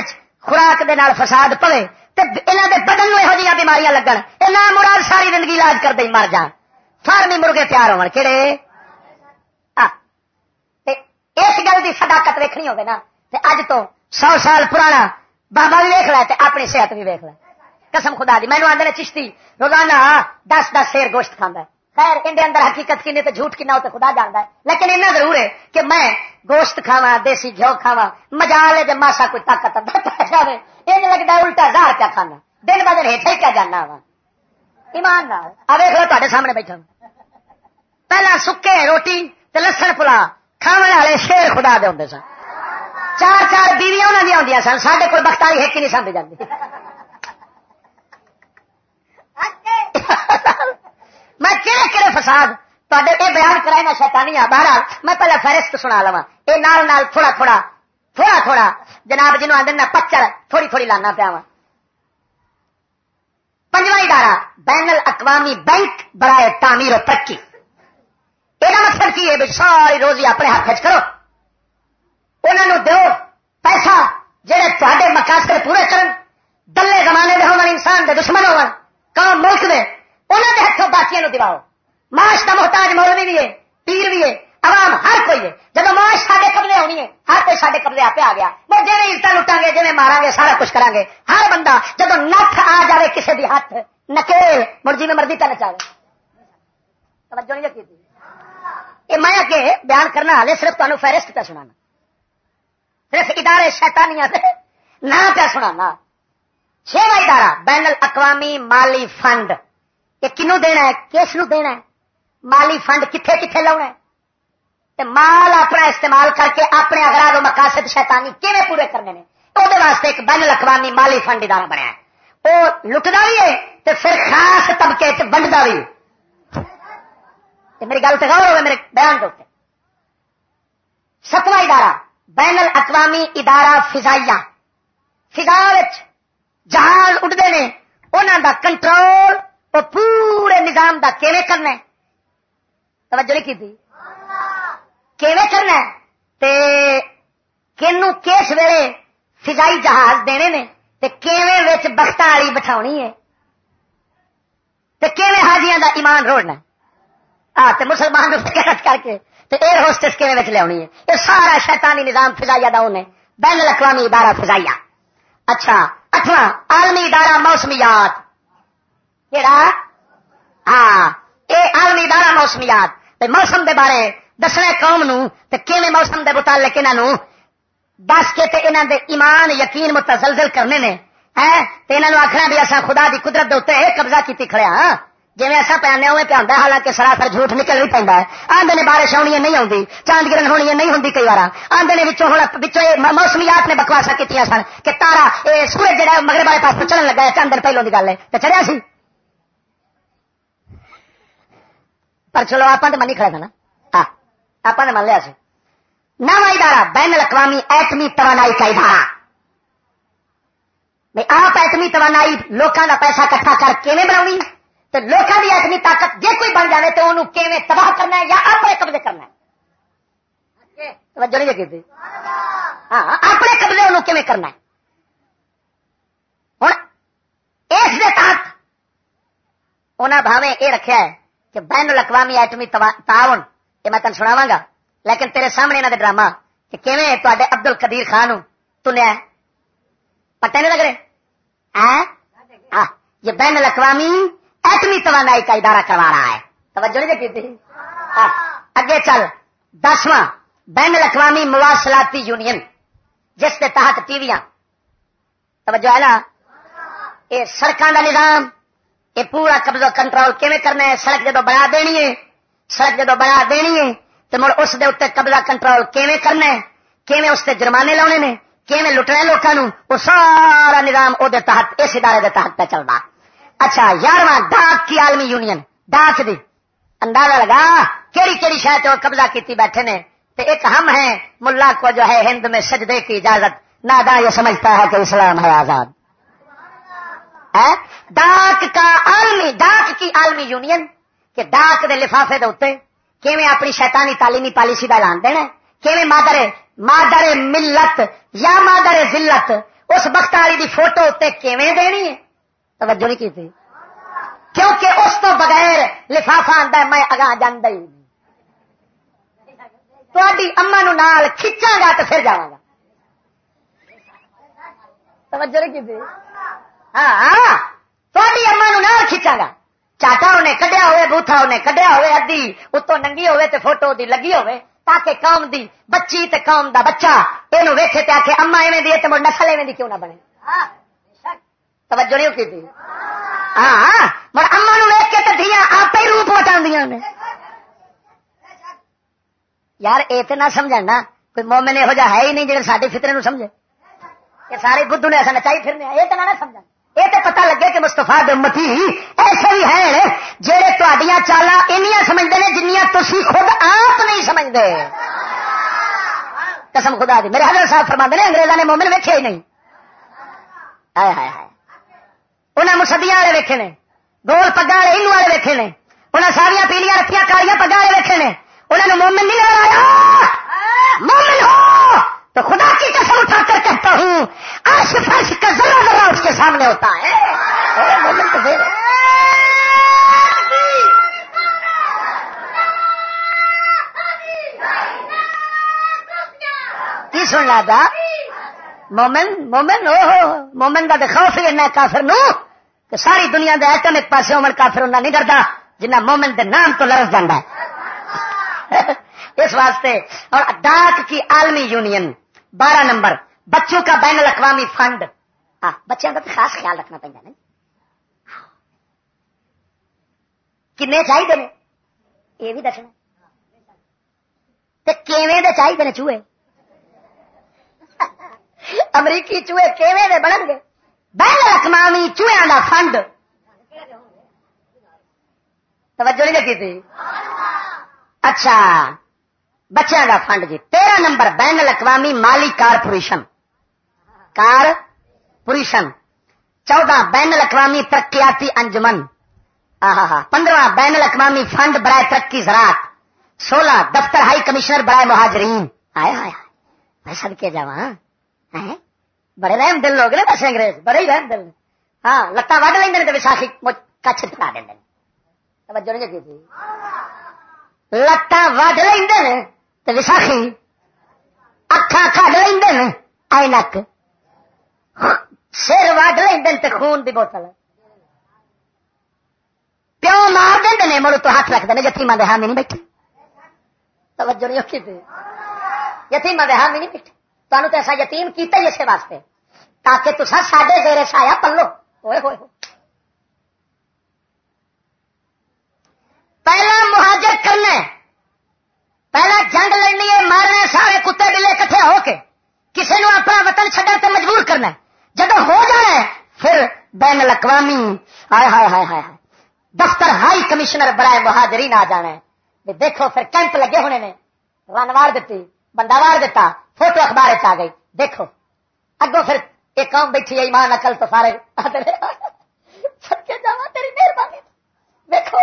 Speaker 2: خوراک دے نال فساد پوے انہوں دے بدن یہو جہاں بیماریاں لگن۔ یہ مراد ساری زندگی علاج کر دیں مر جان۔ فارمی مرغے تیار ہو کہڑے اس گل کی صداقت ویکنی ہوگی نا اج تو سو سال پرانا بابا بھی ویک لے اپنی صحت بھی ویک لے۔ قسم خدا دی مینو آدھے چشتی، روزانہ دس دس شیر گوشت کھانا خیر، اندر اندر حقیقت کی نہیں تو جھوٹ کی نہ کنا خدا جانتا ہے۔ لیکن اتنا ضرور ہے کہ میں گوشت کھاوا دیسی گھیو کھاوا مزا لے جب ماسا کوئی طاقت جائے یہ لگتا ہے الٹا ہزار کیا کھانا۔ دن ب دن ہیٹھے کیا جانا وا۔ ایمان ویک لو تے سامنے بیٹھا پہلا سکے روٹی لسن پلا۔ کھانے والے شیر خدا دے ہوں سن۔ چار چار بیویاں انہوں نے آدی سن۔ سارے کوئی بختاری ہیک نہیں سمجھ جاتی میں کہڑے کہڑے فساد تے یہ بیان کرائے نا شیطانی بہرحال میں پہلے فہرست سنا لوا یہ نال نال تھوڑا تھوڑا تھوڑا تھوڑا، جناب جنوب آدھے نا پچر تھوڑی تھوڑی لانا پیا وا پنجواں ادارہ، بین الاقوامی بینک برائے تعمیر و ترقی۔ یہ مقصد کی ہے؟ ساری روزی اپنے ہاتھ کرو۔ انہوں دو پیسہ جہے تے مقاصد پورے کرن۔ دلے زمانے دے ہون انسان دے دشمن ہو ملک دے انہوں کے ہاتھوں باقی دلاؤ معاش کا محتاج مولوی بھی ہے، پیر بھی ہے، عوام، ہر کوئی ہے۔ جب معاش سارے قبلے ہونی ہے، ہر کوئی سارے قبلے آپ آ گیا۔ وہ جی عزت لٹا گے جی مارا گے سارا کچھ کریں گے ہر بندہ جب نت آ جائے کسی بھی ہاتھ نکیل مرضی جی میں مرضی کا نچا توجہ نہیں رکھی یہ میں اگے بیان کرنا، ہالے صرف تمہیں فہرست پہ سنا صرف ادارے شیطانیاں نہ پہ سنا چھواں ادارہ، بین الاقوامی مالی فنڈ۔ یہ کنو دینا ہے؟ کس نو دینا ہے؟ مالی فنڈ کتنے کتنے لاؤنا ہے؟ مال اپنا استعمال کر کے اپنے اگراد و مقاصد شیطانی کیویں پورے کرنے نے؟ وہ واسطے ایک بین الاقوامی مالی فنڈ ادارہ بنیا ہے۔ وہ لٹتا بھی ہے تو پھر خاص طبقے بنڈتا بھی میری گل تو غور ہوگا میرے بیان کے ستواں ادارہ، بین الاقوامی ادارہ فضائیہ۔ فضا جہاز اڈتے ہیں انہوں دا کنٹرول وہ پورے نظام دا کیویں کرنا ہے؟ توجہ نہیں کی کیویں کرنا ہے؟ تے کنو کس ویلے فضائی جہاز دینے نے، تے کیویں وچ بخت والی بٹھاونی ہے؟ تے کیویں حاجیاں دا ایمان روڑنا آ، تے مسلمان فکرت کر کے تے ایئر ہوسٹس کیویں وچ لے ہے؟ یہ سارا شیطانی نظام فضائیہ دا انہیں بین الاقوامی ادارہ فضائیہ۔ اچھا اٹھواں، عالمی ادارہ موسمیات۔ ہاں یہ عالمی ادارہ موسمیات۔ موسم دے بارے دسنا قوم نو کیویں موسم دے متعلق انہوں دس کے تے انہوں دے ایمان یقین متزلزل کرنے نے۔ انہوں بھی اصا خدا دی قدرت دے قبضہ کی کھڑیا ہاں۔ جی ایسا پہنے ہوئے پہ آتا حالانکہ سراسر جھوٹ نکل بھی پہ آدھے نے بارش ہونی نہیں آتی چاند گرن ہونی نہیں ہوں کئی بار آدھے نے ہوں موسمیات نے بکواسا کی سن کہ تارا یہ سورج جہاں مگر والے پاس چلن لگا چند دن پہلوں کی گل ہے۔ تو چڑھیا سی؟ پر چلو آپ تو منی کھڑے تھا نا ہاں آپ نے من لیا سی نو ادارہ بین الاقوامی ایٹمی توانائی کا ادارہ آپ ایٹمی توانائی لوگوں کا پیسہ کٹھا کر کیویں بنا تو لوگوں کی ایٹمی طاقت جی کوئی بن جائے تو انہوں کیویں تباہ کرنا ہے یا اپنے قبضے کرنا ہے توجہ نہیں لگی ہاں اپنے قبضے انہوں کیویں کرنا ہے ہوں اس کے تحت انہیں بھاوے یہ رکھا ہے کہ بین الاقوامی ایٹمی تعاون یہ میں تین سناوا گا. لیکن تیرے سامنے انہوں نے ڈرامہ کہ کیویں تے ابدل قدیر خان تنیا پتہ نہیں لگ رہے؟ ہاں؟ یہ بین الاقوامی ایٹمی توانائی کا ادارہ کروا رہا ہے. توجہ نہیں کی اگے چل. دسواں، بین الاقوامی مواصلاتی یونین، جس کے تحت ٹی وی توجہ ہے نا؟ یہ سڑکوں کا نظام یہ پورا قبضہ کنٹرول کیون کرنا ہے؟ سڑک جدو بنا دینی ہے، سڑک جدو بنا دینی ہے، تو مڑ اس دے اتنے قبضہ کنٹرول کیون کرنا ہے؟ کیون اس سے جرمانے لاؤنے نے؟ کیون لٹنا لوگوں وہ سارا نظام وہ تحت، اس ادارے دے تحت پہ چلتا اچھا یارواں ڈاک کی عالمی یونین، ڈاک دی۔ اندازہ لگا کہڑی کہڑی شاید قبضہ کیتی بیٹھے نے۔ تو ایک ہم ہیں، ملا کو جو ہے ہند میں سجدے کی اجازت نادا یہ سمجھتا ہے کہ اسلام ہے آزاد۔ ڈاک کا عالمی ڈاک کی عالمی یونین کہ ڈاک دے لفافے دے اتنے کیویں اپنی شیطانی تعلیمی پالیسی کا اعلان دینا کیویں مادر مادر ملت یا مادر ذلت اس بخت والی دی فوٹو اتنے کیویں دینی ہے؟ توجہ نہیں کی تھی کیونکہ اس تو بغیر لفافا آتا ہے، میں اگاں جانا ہی تاری اما نو نال کھچا گا تو پھر جاگا توجہ نہیں کی تھی ہاں۔ تاری اما نال کھچا گا چاٹا انہیں کڈیا ہوئے بوتھا انہیں کڈیا ہوئے ادی اتوں ننگی ہوئے تے فوٹو دی لگی ہوئے تاکہ قوم دی بچی تے قوم دا بچہ یہ ویکے تے آخے اما ایویں دی مڑ نسل ایویں دی کیوں نہ بنے توجہ نہیں کی تھی ہاں مڑ اما نو ویک کے تے دیا آپ ہی روپ وٹا نے یار یہ تو نہ سمجھنا کوئی مومن یہو جہ ہے ہی نہیں جی ساری فطرے نو سمجھے کہ سارے بدھو نے ایسا نچائی پھرنے یہ تو نہ سمجھنا یہ تو پتا لگے کہ مستفا دمتی ایسے بھی ہیں جہے تڈیا چالا این سمجھتے ہیں جنیا تھی خود آپ نہیں سمجھتے قسم خدا دی، میرے حضرت صاحب فرما نے انگریزوں نے مومن ویکے ہی نہیں۔ انہیں مسدیاں والے ویکے نے، گول پگا والے انو والے ویکے نے۔ انہیں ساریا پیلیاں رکھیا کالیاں پگا والے ویکے نے۔ انہوں نے مومن نہیں لگایا مومن ہو تو خدا کی قسم اٹھا کر کہتا ہوں آش فرش کا ذرا ذرا اس کے سامنے ہوتا ہے۔ کی سن لا تھا مومن مومن، او، مومن کا خوف ہی ایسا کافر نو، کہ ساری دنیا کے ایٹم ایک پاس امن کافر انہیں نہیں کرتا جنہ مومن کے نام تو لرس جانا ہے اس واسطے، اور ڈاک کی عالمی یونین، بارہ نمبر، بچوں کا بین الاقوامی فنڈ۔ ہاں بچوں کا تو خاص خیال رکھنا پہنتا نہیں کن چاہیے یہ بھی دسنا۔ کیویں چاہیے چوہے؟ امریکی چوہے کیویں دے بنن گے؟ بین الاقوامی چوہوں کا فنڈ۔ توجہ نہیں لگی تھی؟ اچھا بچوں کا فنڈ جی۔ تیرہ نمبر بین الاقوامی مالی کارپوریشن۔ کار کارپوریشن چودہ بین الاقوامی ترقیاتی انجمن پندرہ بین الاقوامی فنڈ برائے ترقی زراعت، سولہ دفتر ہائی کمشنر برائے مہاجرین۔ آئے آئے میں سب کے جا بڑے رحم دل لوگ نے بس انگریز، بڑے ہی رحم دل۔ ہاں لتاں وڈ لیں تو وساخی کچھ پا دیں توجہ نہیں کی لتاں وڈ لیں تو وساخی اکھا کھڈ لیں آئی نک۔ سر وڈ لیں خون دی بوتل۔ پیو مار دیں مڑ تو ہاتھ رکھ دیں یتیما دے حامی نہیں بیٹھے۔ توجہ نہیں اوکھی یتیما دے حامی نہیں بیٹھے۔ تمہیں تو ایسا یتیم کیتا ہی اسے واسطے۔ تاکہ تصا سڈے زیر سایا پلو۔ ہوئے ہوئے پہلا مہاجر کرنا پہلا جنگ لڑنی ہے، مارنا سارے کتے بلے کٹھے ہو کے۔ کسی نے اپنا وطن چڈن سے مجبور کرنا جب ہو جانا ہے پھر بین الاقوامی ہائے ہائے ہائے ہائے۔ دفتر ہائی کمشنر برائے مہاجرین آ جانا ہے دیکھو پھر کیمپ لگے ہونے نے رن وار دیتی، بندہ وار دیتا، فوٹو اخبار آ گئی۔ دیکھو۔ اگو پھر ایک قوم بیٹھی ہے، ایمان اکل تو سارے سچے جا تیری مہربانی۔ دیکھو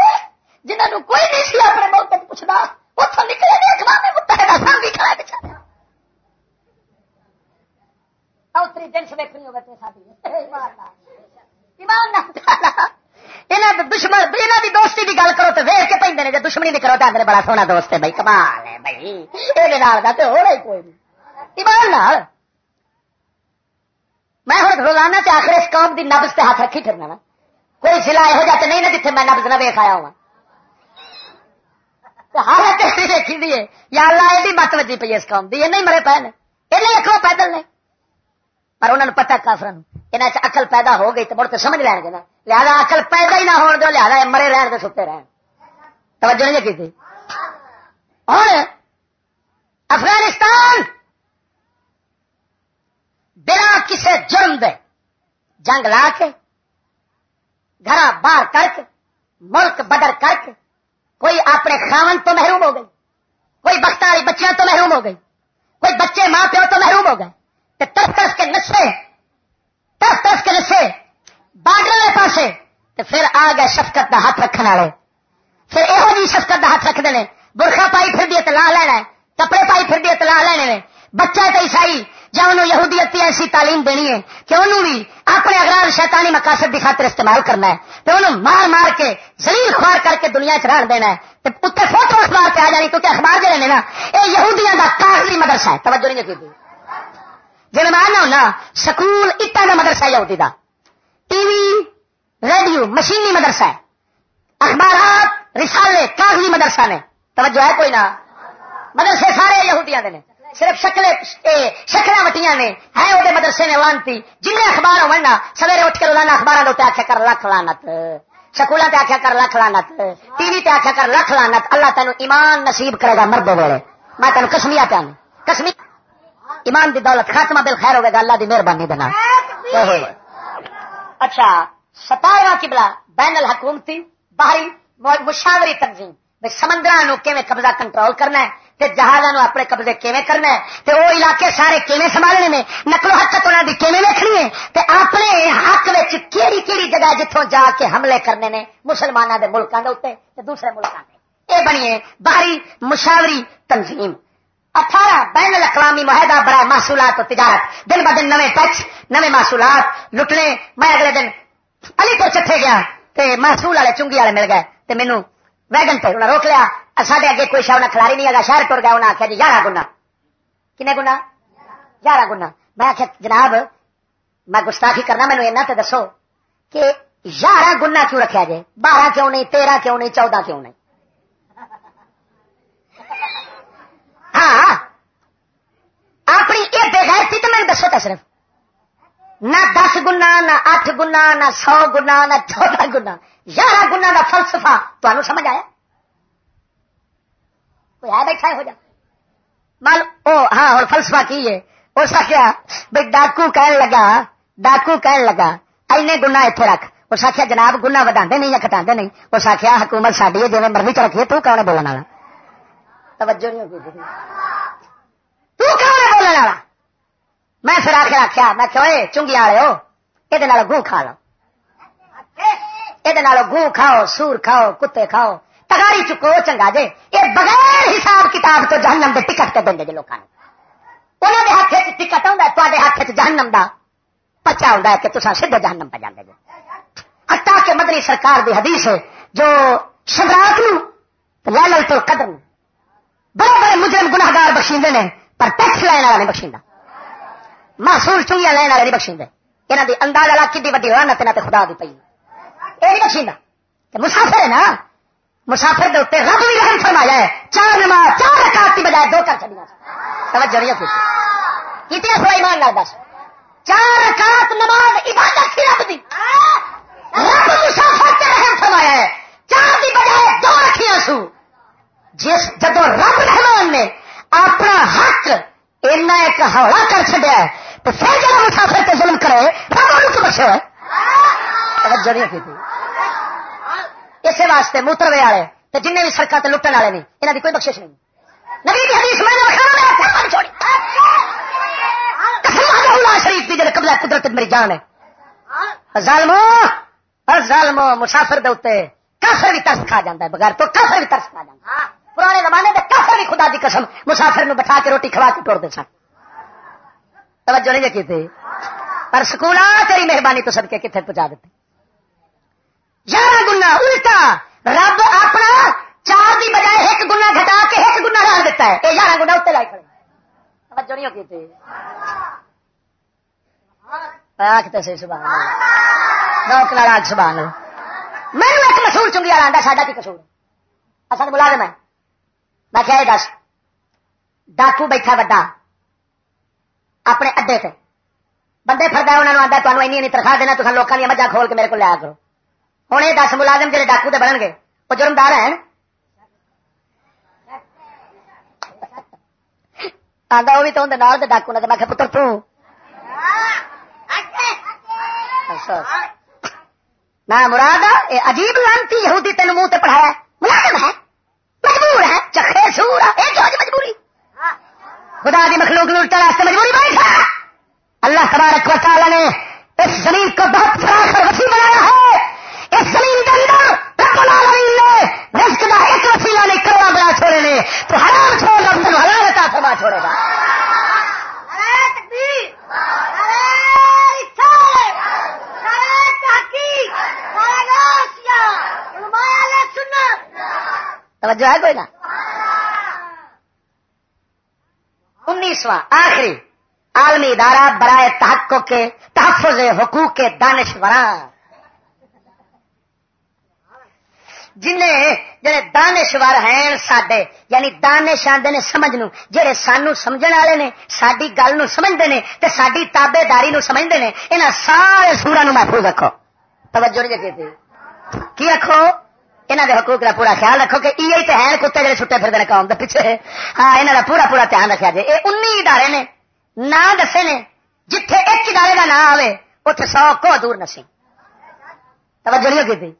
Speaker 2: جنہوں کوئی نہیں سی اپنے ملک پوچھنا اتوں نکلے اقوام متحدہ سال بھی کھڑا بچا اوتری جنس ویکنی ہوگی دشمن یہاں کی دوستی کی گل کرو تو ویس کے پہ جی دشمنی نہیں کرو تو آدھے بڑا سونا دوست ہے بھائی۔ کمال ہے بھائی۔ یہ ہو رہا کوئی نہیں۔ ایمان میں ہوں روزانہ سے آخر اس قوم کی نبز سے ہاتھ رکھی پھرنا نا۔ کوئی ضلع یہو جہ نہیں نا جیتے میں نبز نہ ویخ آیا ہوا ہر ایک دیکھی دیے یا اللہ یہ مت وجی پی اس قوم کی یہ نہیں مرے پے نے۔ یہ نہیں اکھو پیدل نے۔ پر انہوں نے پتا کافر یہاں اقل پیدا ہو گئی تو مڑ تو سمجھ لین گے نا۔ لہٰذا اقل پیدا ہی نہ ہو دو لہٰذا مرے رہن دے، ستے رہن۔ توجہ نہیں کی اور افغانستان بنا کسی جرم دے جنگ لا کے گھر باہر کر کے، ملک بدر کر کے، کوئی اپنے خاون تو محروم ہو گئی، کوئی بخت والی بچیاں تو محروم ہو گئی، کوئی بچے ماں پیو تو محروم ہو گئے۔ تس تس کے نشے تس تس کے نشے بارڈر والے پاسے تو پھر آ گئے شفقت کا ہاتھ رکھنے والے۔ پھر یہو جی شفقت کا ہاتھ رکھتے ہیں، برخا پائی پھر بھی لا لینا ہے، کپڑے پائی پھر بھی لا لینے نے بچہ تو عیسائی، جا انہوں یہودیت کی ایسی تعلیم دینی ہے کہ انہوں بھی اپنے اگرار شیطانی مقاصد کی خاطر استعمال کرنا ہے۔ تو انہوں مار مار کے زلیل خوار کر کے دنیا چ دینا ہے۔ اتنے فوٹو اخبار پہ آ جانی کیونکہ اخبار جڑے نا یہ یہودیاں کا کاغذی مدرسہ ہے۔ توجہ نہیں کی جی میں آنا ہونا سکول اٹا کا مدرسہ ہے یہودی کا ٹی وی ریڈیو مشینی مدرسہ ہے اخبارات رسالے کاغذی مدرسہ نے توجہ ہے کوئی نہ مدرسے سارے یہودیاں دے نے صرف شکل شکل وٹیاں نے ہے وہ مدرسے نے لانتی جن اخبار ہونا سویرے اٹھ کے روزانہ اخبار آخیا کر لکھ لانت سکولوں سے آخیا کر لکھ لانت ٹی وی تے آخیا کر لکھ لانت اللہ تین ایمان نصیب کرے گا مرد ویلے میں تین کسمیا پیا کسمی ایمان دی دولت خاتمہ بل خیر ہوگا اللہ دی مہربانی دینا اچھا ستارہ کبلا بین الحکومتی باہری مشاوری تنظیم۔ سمندر قبضہ کنٹرول کرنا ہے؟ جہازوں اپنے قبضے کیویں کرنا ہے؟ تے وہ علاقے سارے کیویں سنبھالنے میں؟ نقل و حرکت انہوں کی کیویں ویکنی ہے؟ تے اپنے حق کیڑی کیڑی جگہ جتوں جا کے حملے کرنے نے مسلمانوں کے ملکوں کے اتنے دوسرے ملکوں کے یہ بنیے باہری مشاوری تنظیم۔ اٹھارہ بین الاقوامی معاہدہ برائے محصولات و تجارت۔ دن ب دن نئے ٹچ نئے محصولات لٹنے۔ میں اگلے دن علی کو چٹے گیا تے محصول والے چنگی والے مل گئے تے مینو ویگن پہ انہیں روک لیا۔ سارے اگے کوئی شاید کھلاری نہیں آگا، شہر ٹر گیا انہیں آخیا جی یارہ گنا کنے گنا یارہ گنا میں آخیا جناب، میں گستاخی کرنا، مینو ایسا تو دسو کہ یارہ گنا کیوں رکھا جائے بارہ کیوں نہیں، تیرہ کیوں نہیں، چودہ کیوں نہیں؟ ہاں۔ اپنی یہ بےغیر تھی تو میں دسو تو صرف۔ نہ دس گنا نہ اٹھ گنا نہ سو گنا نہ چودہ گنا یارہ گنا کا فلسفہ تمہیں سمجھ آیا؟ کوئی ہے بیٹھا ہو جا۔ مان او ہاں اور فلسفہ کی ہے۔ اس آخیا بھائی ڈاکو کہن لگا، ڈاکو کہن لگا، اینے گنا اتنے رکھ۔ اس آخیا جناب گنا ودا نہیں یا کٹا نہیں؟ اس آخیا حکومت ساری ہے جی مرضی چ رکھیے، تو کون بولنے والا؟ توجہ نہیں ہوگی تو کون بولنے والا؟ میں پھر آخر آخیا، میں کیوں چنگی والے ہو یہ گو کھا لو۔ یہ گو کھاؤ، سور کھاؤ، کتے کھاؤ تگاری چکو، چنگا جے۔ یہ بغیر حساب کتاب تو جہنم دے ٹکٹ کے دیں جی لوگوں انہوں نے ہاتھ ٹکٹ آتا تے ہاتھ جہنم کا پچا ہوتا ہے کہ تصا سیدھے جہنم پہ جانے جی ہٹا کے مدری سرکار دی حدیث ہے، جو شمرات لال تو قدر بڑے بڑے مجرم گناگار بخشیندے نے، پر ٹیکس لینا والا نہیں بخشیندہ۔ محسوس چونگیاں لین والے نہیں بخشیندے۔ یہاں کی انداز والا کی وڈی رحمت نہ خدا دی پی یہ نہیں بخشیندہ۔ مسافر ہے نا، مسافر دے اتنے رب بھی رحم فرمایا ہے۔ چار نماز، چار رکعت کی بجائے دو کر چڑیا توجہ نہیں کی کتنے سو ایمان لال دس۔ چار رکعت نماز عبادت کی رب دی۔ رب مسافر تے رحم فرمایا ہے۔ چار دی بجائے دو رکھیاں سو۔ جس جدو رب رحمان نے اپنا حق اینا ایک ہولا کر چڑیا ہے، تو پھر جب مسافر تے ظلم کرے، رب ان کو بچے ہوئے۔ توجہ نہیں کی اسی واسطے موتروے والے تو جن بھی سڑکوں سے لٹن والے یہاں کی کوئی بخش نہیں۔ نبی حدیث میں شریف کی جڑے قبضہ قدرت میری جان ہے۔ ظالمو اور ظالمو مسافر دے کافر بھی ترس کھا جاتا ہے، بغیر تو کافر بھی ترس کھا جاتا پرانے زمانے میں کافر بھی خدا دی قسم مسافر نو بٹھا کے روٹی کھوا کے ٹوڑ دے سن۔ توجہ نہیں کی پر سکول تیری مہربانی تو سب کے کتنے پہنچا دیتے؟ یارہ گنا الٹا! رب اپنا چار دی بجائے ایک گنا گھٹا کے ایک گنا ڈال دیتا ہے۔ یہ یارہ گنا اتنے لائی کھڑے۔ توجہ نہیں سبحان میں ایک مسور چنگی والا ساڈا کی کسور اصل بلا میں میں کیا دس۔ ڈاکو بیٹھا وا اپنے اڈے سے بندے فردا انہوں نے آتا تمہیں این تنخواہ دینا تو لوگوں کی مجھا کھول کے میرے کو لیا کرو۔ ہوں یہ دس ملازم جی ڈاکو کے بنن گے، وہ جرمدار ہیں۔ آتا وہ بھی تو اندر ڈاکو نے میں پتر تو۔ اچھا۔ نہ مراد عجیب لانتی یہودی تین منہ پڑھایا ملازم ہے، مجبور ہے۔ چکھے سور مجبوری۔ خدا دی مخلوق راستے مجبوری بیٹھا اللہ تبارک و تعالی نے اس زمین کو بہت فراخ اور وسیع بنایا ہے۔ اس زمین کے اندر رب العالمین نے رزق کا ایک وسیلہ نہیں کروا بنا چھوڑے نے۔ تو حرام چھوڑ گا حلال عطا فرما چھوڑے گا۔ توجہ ہے کوئی نا انیسواں آخری عالمی ادارہ برائے تحقق کے، تحفظ حقوق کے دانشوران جنہیں جڑے دانشور ہیں سڈے یعنی دانش آدھے نے سمجھ نو جہے سانو سمجھ والے نے ساری گل نو سمجھتے ہیں تو ساری تابے داری نو سمجھتے ہیں یہاں سارے سورا نو محفوظ رکھو۔ توجہ نہیں کی رکھو یہاں کے حقوق کا پورا خیال رکھو کہ یہ تو ہے کتے جڑے چھٹے پھر قوم کے پیچھے۔ ہاں یہاں کا پورا پورا دھیان رکھا جائے۔ یہ انی ادارے نے نہ دسے نے جتھے ایک ادارے کا نام آئے اتنے سو کو دور نسی توجہ نہیں ہوگی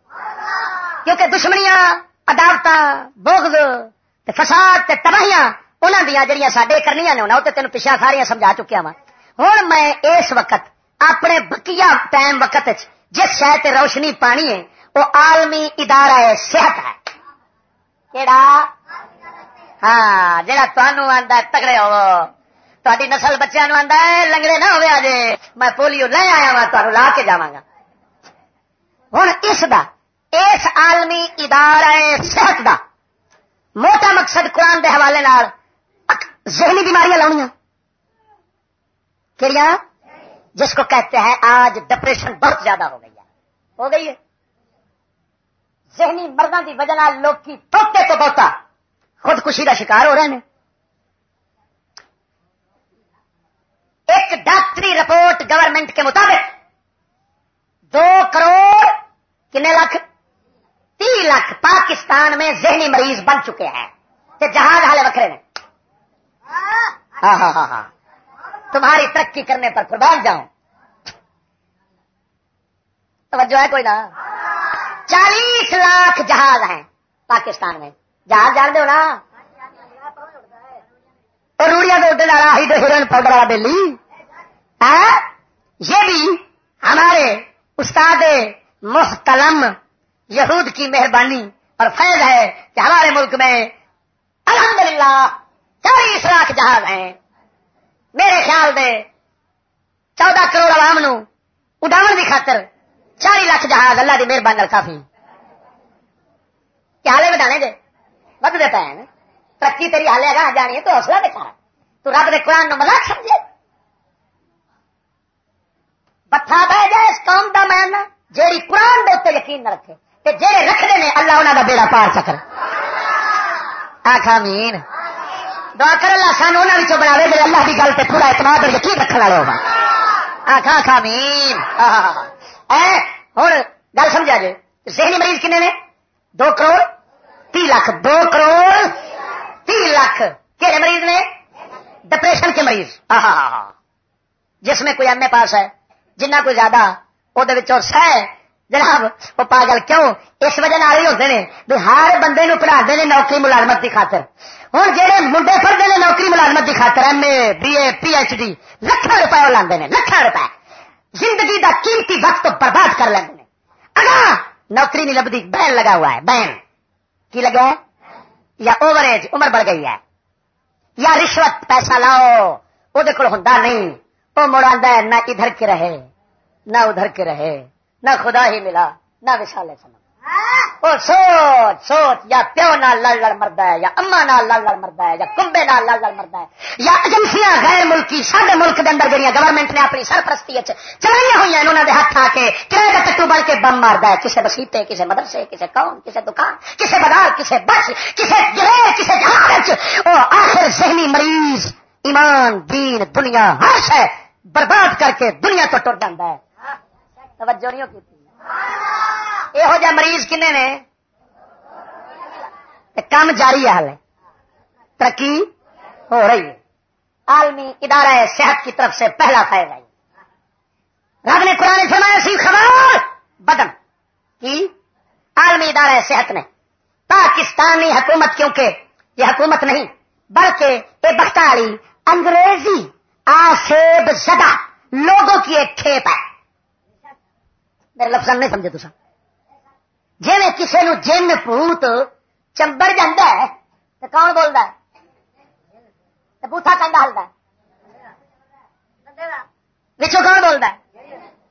Speaker 2: کیونکہ دشمنیاں عدالت بغض فساد تے تباہیاں انہوں دیا جہاں سڈے کرنی نے انہوں تین پچھا ساریا سمجھا چکیا وا ہوں میں اس وقت اپنے بکیا ٹائم وقت جس شہر روشنی پانی ہے وہ عالمی ادارہ ہے صحت ہے۔ کہڑا ہاں جہاں تمہوں آتا تگڑے ہو تاری نسل بچوں آتا ہے، لنگڑے نہ ہوئے آج میں پولیو لے آیا وا تمہیں لا کے جا گا۔ ہوں اس دا، اس عالمی ادارہ صحت دا موٹا مقصد قرآن دے حوالے نال ذہنی بیماریاں لاؤنیا کہ جس کو کہتے ہیں آج ڈپریشن بہت زیادہ ہو گئی ہے۔ ہو گئی ہے۔ ذہنی مردوں کی وجہ لوگ کی توتے تو بہتا خودکشی کا شکار ہو رہے ہیں۔ ایک ڈاکٹری رپورٹ گورنمنٹ کے مطابق دو کروڑ کنے لاکھ تی لاکھ پاکستان میں ذہنی مریض بن چکے ہیں۔ کہ جہاز حالے وکرے ہیں ہاں ہاں ہاں ہاں۔ تمہاری ترقی کرنے پر قربان جاؤں۔ توجہ ہے کوئی نہ چالیس لاکھ جہاز ہیں پاکستان میں۔ جہاز جان دو نا روڑیا تو ہرن پاؤڈر والا دلی ہاں؟ یہ بھی ہمارے استاد محتلم یہود کی مہربانی اور فیض ہے کہ ہمارے ملک میں الحمدللہ چالیس لاکھ جہاز ہیں۔ میرے خیال دے چودہ کروڑ عوام نو اڈاؤن کی خاطر چالی لاکھ جہاز اللہ کی مہربانی کافی۔ کیا حالے بتانے دے ودتے پے ترقی تیری حالے اگاں جانی ہے، تو حوصلہ دکھا تو رب نے قرآن مزاق سمجھے۔ بتھا بہ جائے اس قوم کا میں جیڑی قرآن دے اتنے یقین نہ رکھے۔ کہ جہے رکھتے ہیں اللہ انہوں کا بیڑا پار چکر۔ آخا مین دعا کر اللہ سان انہوں بنا جی اللہ کی گل سے پورا اعتماد اور یقین رکھنے والے ہوگا آخا آخا مین ہوں گل سمجھا جی ذہنی مریض کنے نے؟ دو کروڑ؟ تی لاکھ، دو کروڑ؟ تی لاکھ کہڑے مریض نے؟ ڈپریشن کے مریض۔ جس میں کوئی ایم اے پاس ہے، جنہ کوئی زیادہ وہ سہ جناب، وہ پاگل کیوں؟ اس وجہ ہی ہوتے ہیں بھی ہر بندے نو پڑھا نے نوکری ملازمت کی خاطر۔ ہوں جہے منڈے پڑھتے ہیں نوکری ملازمت کی خاطر، M A, B A, P H D لکھان روپئے وہ لانے لکھان روپئے زندگی دا قیمتی وقت برباد کر لیں اگا نوکری نہیں لبدی بین لگا ہوا ہے بین کی لگا ہے یا اوور ایج عمر بڑھ گئی ہے۔ یا رشوت، پیسہ لاؤ۔ وہ ہوں نہیں۔ وہ مڑ آدھا نہ ادھر کے رہے، نہ ادھر کے رہے۔ نہ خدا ہی ملا، نہ وشالے سما۔ وہ سوچ سوچ، یا پیو نال لڑ لڑ مرد ہے، یا اما نال لڑ لڑ مرد ہے، یا کمبے نال لڑ لڑ مرد ہے، یا ایجنسیاں غیر ملکی، سارے ملک کے اندر جہاں گورنمنٹ نے اپنی سرپرستی چلائی ہوئی ہیں، انہوں نے ہاتھ آ کے کرایہ کا ٹٹو بڑھ کے بم مارد ہے کسی بسیتے کسی مدرسے کسی کون کسی دکان کسی بازار کسی بس کسی گرے کسی جہاز آخر ذہنی مریض، ایمان، دین، دنیا، ہر شہ برباد کر کے دنیا تو ٹر جاتا ہے۔ توجہ نہیں کی یہو جہ مریض کنے نے کام جاری ہے حال ترقی ہو رہی ہے عالمی ادارہ صحت کی طرف سے پہلا فائدہ رب نے قرآن فرمایا سی خبر بدن کی عالمی ادارہ صحت نے پاکستانی حکومت کیونکہ یہ حکومت نہیں بلکہ یہ بختاری انگریزی آسیب زدہ لوگوں کی ایک کھیپ ہے میرے لفظ نہیں سمجھے تو جی میں کسی نو جن پوت چمبر جانا ہے تو کون بولتا ہے؟ تو بوتھا کنڈا ہلتا ہے۔ پچھو کون بولتا ہے؟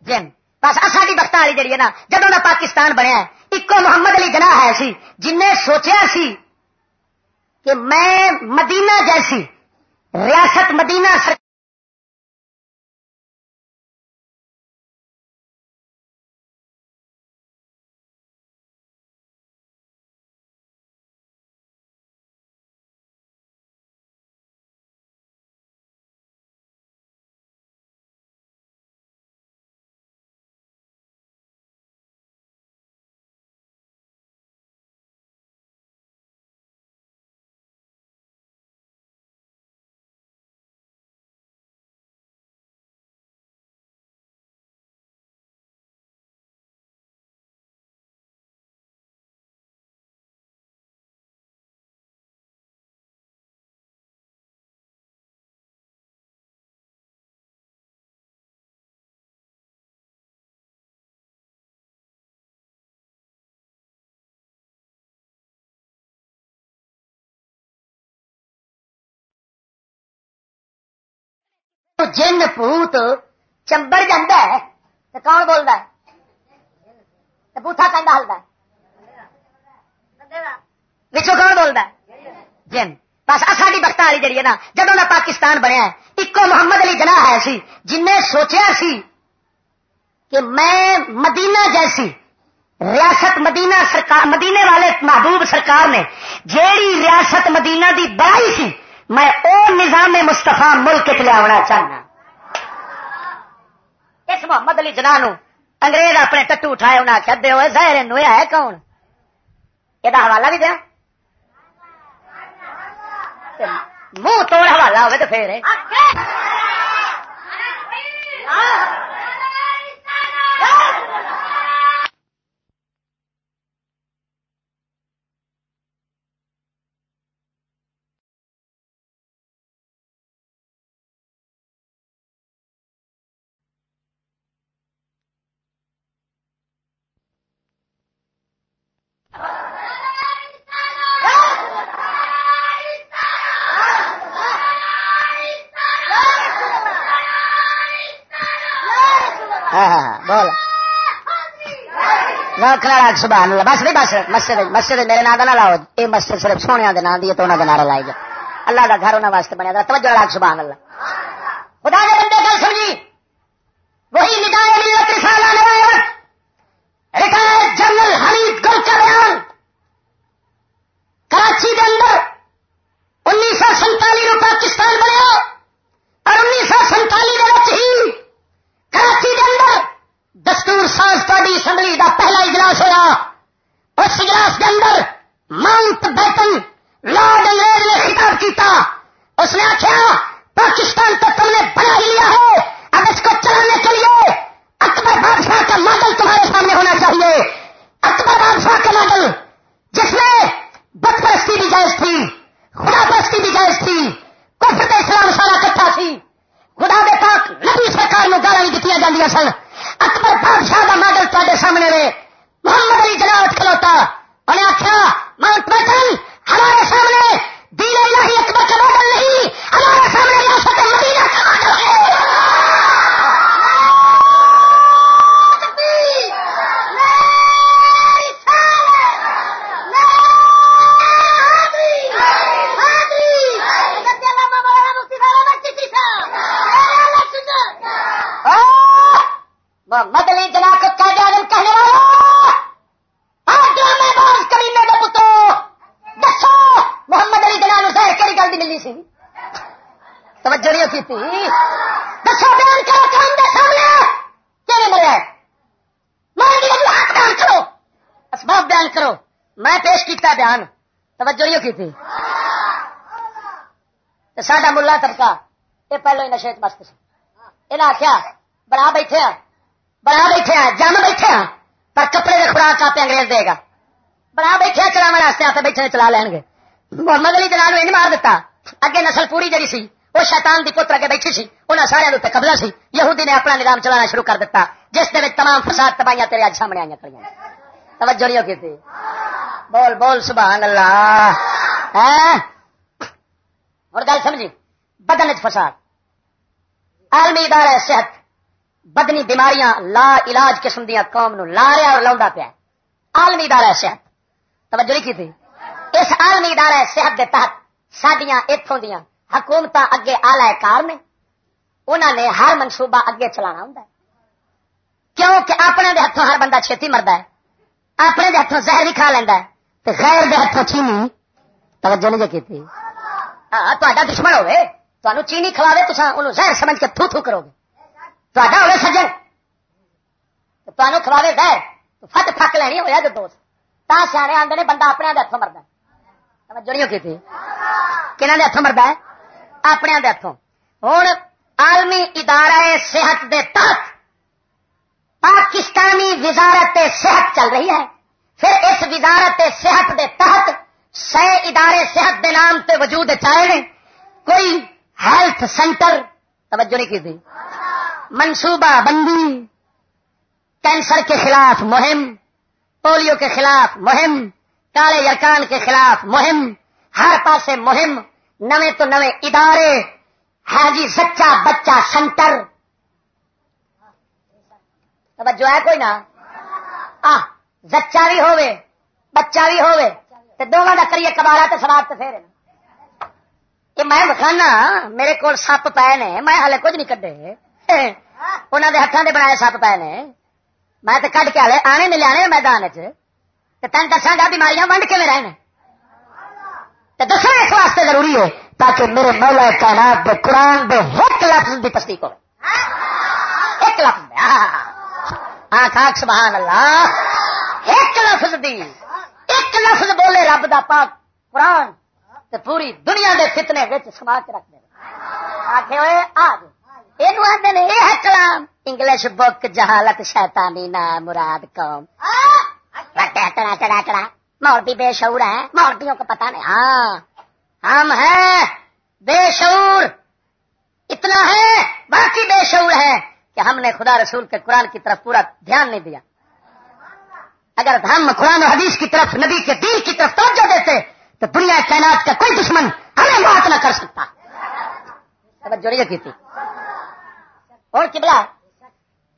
Speaker 2: جن۔ بس ساری بخت والی جڑی ہے نا جب کا پاکستان بنیا ایک محمد علی جناح ہے سی جن نے سوچا سی کہ میں مدینہ جیسی، ریاست مدینہ سرکار جن پوت چمبر جانا ہے تو کون بولتا ہے بوتھا کنڈا ہلتا ہے پچھو کون بولتا ہے جن بس ساری بخت والی جڑی ہے نا جب کا پاکستان بنیا ایک محمد علی جناح ہے سی جن نے سوچا سی کہ میں مدینہ جیسی ریاست مدینہ سرکار مدینے والے محبوب سرکار نے جیڑی ریاست مدینہ دی بڑائی سی میں او نظام مستفا ملک لیا چاہنا۔ اس محمد علی جناح انگریز اپنے ٹٹو اٹھائے انہیں آخیا دے ظاہر نویا ہے کون؟ یہ حوالہ بھی دیا؟ منہ توڑ حوالہ ہوئے تو پھر آخر سبحان اللہ۔ بس نہیں، بس، مسجد مسجد میرے نام نہ لاؤ۔ یہ مسجد صرف سونے کے نام دی تو انہوں کا نعرہ لائی جا۔ اللہ کا گھر انہوں واسطے بنیا توجہ لاکھ سبحان اللہ۔ خدا نے بندے، گل سمجھی۔ وہی ندائے اس نے آخیا پاکستان تو تم نے بنا ہی لیا ہے۔ اب اس کو چلانے کے لیے اکبر بادشاہ کا ماڈل تمہارے سامنے ہونا چاہیے۔ اکبر بادشاہ کا ماڈل جس میں بت پرستی بھی جائز تھی، خدا پرستی بھی جائز تھی کفت اسلام سارا کٹھا تھی۔ خدا دے پاک نبی سرکار میں گالا دیتی جاتی سن۔ اکبر بادشاہ کا ماڈل تے سامنے رہے محمد علی جناب کھلوتا۔ انہیں آخیا ماؤنٹ بیٹن ہمارے سامنے، دین الہی محمد علی جناب قائد اعظم کہنے والا ڈرامے ہاں، باز کرینے دے پتو۔ دسو، محمد علی جناب زہر کہڑی گل کی ملی سی؟ توجہ نہیں کی دسو، بیان کرو کام دے سامنے؟ کیوں ملا جی، بیان کرو۔ اسباب بیان کرو۔ میں پیش کیتا بیان۔ توجہ نہیں کی ساڈا ملا طبقہ، یہ پہلو ہی نشے مست سے یہ آخیا بڑا بیٹھے ہاں۔ بڑا بیٹھے جم بیٹھے پر کپڑے کے خوراک آپ انگریز دے گا۔ بڑا بیٹھے چلاو واسطے آپ بیٹھے چلا لین گے۔ محمد علی جناب نے مار دیتا۔ اگے نسل پوری جڑی سی، وہ شیطان دی پتر اگے بیٹھی سی انہوں سارے قبضہ سی۔ یہودی نے اپنا نظام چلانا شروع کر دیتا، جس کے تمام فساد تباہیاں تیرے اج سامنے آئی کڑی توجہ نہیں کی بول بول، سبحان اللہ۔ ہاں؟ اور گل سمجھی؟ بدن فساد۔ عالمی ادارہ صحت۔ بدنی بیماریاں لا علاج قسم دیا قوم نو لا رہا اور لاؤں پیا عالمی ادارہ صحت۔ توجہ نہیں کی تھی؟ اس عالمی ادارہ صحت دے تحت سڈیا اتوں دیا حکومت اگے آلہ کار نے۔ انہوں نے ہر منصوبہ اگے چلانا ہوں کیوں کہ اپنے دے ہاتھوں ہر بندہ چھتی مرد ہے۔ اپنے دے ہاتھوں زہر بھی کھا لینا ہے تو غیر دے ہاتھوں چینی۔ توجہ نہیں کی تھی؟ ہاں تا دشمن ہوے تمہیں چینی کھلاوے تو انہوں زہر سمجھ کے تھو تھو کرو گے۔ تا ہوئے سجن تمہیں کھواوے زہر فٹ پک لینی ہوا جو دوست تا سیانے آدھے نے بندہ اپنے ہاتھوں مرد ہے جڑیوں کی تھی کنہ دے ہاتھوں مرد ہے اپنے ہاتھوں ہوں عالمی ادارہ صحت دے تحت پاکستانی وزارت صحت چل رہی ہے پھر اس وزارت صحت دے تحت سہ ادارے صحت دے نام تے وجود چاہے کوئی ہیلتھ سینٹر توجہ نہیں کی تھی منصوبہ بندی، کینسر کے خلاف مہم، پولیو کے خلاف مہم، کالے یرکان کے خلاف مہم، ہر پاسے مہم، نویں تو نویں ادارے، ہے جی سچا بچہ سینٹر جو ہے کوئی نا؟ زچا بھی ہوے بچہ بھی ہوے تو دونوں کا کریے کباڑا تو سواب تو پھر۔ یہ میں بخانا میرے کو سپ پے نے، میں ہالے کچھ نہیں کڈے۔ انہوں نے ہاتھوں کے بنائے سپ پے نے میں تو کٹ کے آلے آنے ملے آنے میدان چ تین دسا گا بیماریاں ونڈ کے رہنے تو دسو اس واسطے ضروری ہے تاکہ میرے مولا کائنات دے قرآن دے ایک لفظ کی تصدیق ہو ایک لفظ ہاں خاک سبحان اللہ ایک لفظ دی ایک لفظ بولے رب دا پاک قرآن تے پوری دنیا دے فتنے سما کے رکھ دے آخے ہوئے آج یہ کلام انگلش بک جہالت شیطانی نا مراد قوم ٹڑا ٹڑا ٹڑا مولوی بے شعور ہے مولویوں کو پتا نہیں ہاں ہم ہیں بے شعور اتنا ہے باقی بے شعور ہے کہ ہم نے خدا رسول کے قرآن کی طرف پورا دھیان نہیں دیا اگر ہم قرآن و حدیث کی طرف نبی کے دین کی طرف توجہ دیتے تو دنیا کائنات کا کوئی دشمن ہمیں بات نہ کر سکتا۔ توجہ کی تھی؟ اور کبلا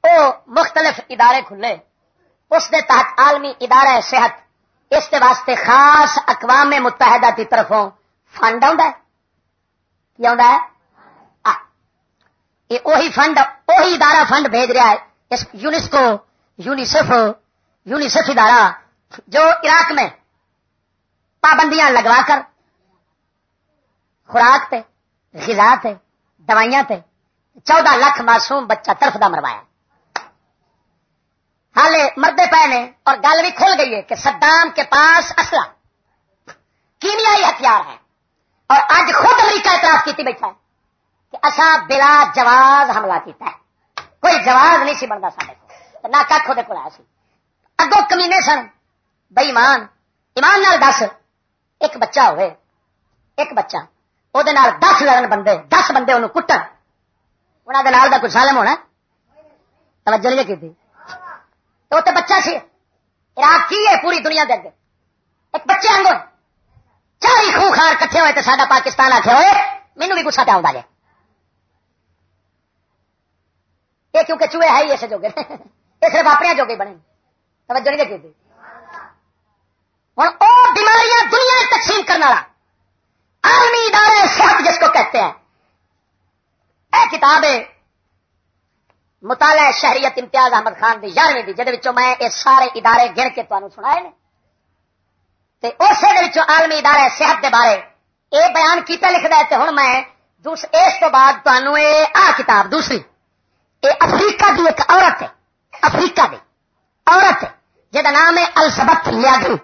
Speaker 2: وہ مختلف ادارے کھلے اس دے تحت عالمی ادارہ صحت، اس کے واسطے خاص اقوام متحدہ کی طرفوں فنڈ آ فنڈ وہی ادارہ فنڈ بھیج رہا ہے، اس یونیسکو یونیسف یونیسف ادارہ، جو عراق میں پابندیاں لگوا کر خوراک پہ غذا تے، دوائیاں تے چودہ لاکھ معصوم بچہ طرف دا مروایا۔ حالے مردے پے نے اور گل بھی کھل گئی ہے کہ صدام کے پاس اصلہ کیمیائی ہتھیار ہے؟ اور اج خود امریکہ اعتراف کی بیٹھا ہے کہ اصا بلا جواز حملہ کیتا ہے۔ کوئی جواز نہیں سی بنتا سارے کو نہ کھ وہ آیا سی۔ اگو کمینے سن بئی ایمان ایمان نال دس، ایک بچہ ہوئے، ایک بچہ۔ وہ دس لڑن بندے، دس بندے انہوں کٹن۔ انہوں کے نال کا کچھ سالم ہونا توجہ نہیں کی تو تے بچہ سی۔ عراق کی ہے پوری دنیا دے اگے ایک بچے آنگو چاری خوخار کٹھے ہوئے تو سارا پاکستان آخر ہوئے مینو بھی گسا پیا آؤں گا یہ کیونکہ چوہے ہے ہی اسے جوگے۔ یہ صرف اپنے جوگے بنے۔ توجہ نہیں دیکھی ہوں وہ بیماریاں دنیا تقسیم کرنے والا۔ عالمی ادارے صحت جس کو کہتے ہیں اے کتاب ہے. مطالعہ شہریت امتیاز احمد خان کی یارویں کی جہد میں یہ سارے ادارے گن کے تمہیں سنا اسی عالمی ادارے صحت کے بارے یہ بیان کیتا لکھتا ہے ہوں میں اس تو بعد تمہوں آ کتاب دوسری. یہ افریقہ کی ایک عورت ہے. افریقہ کی عورت جہاں نام ہے السبت لیاگو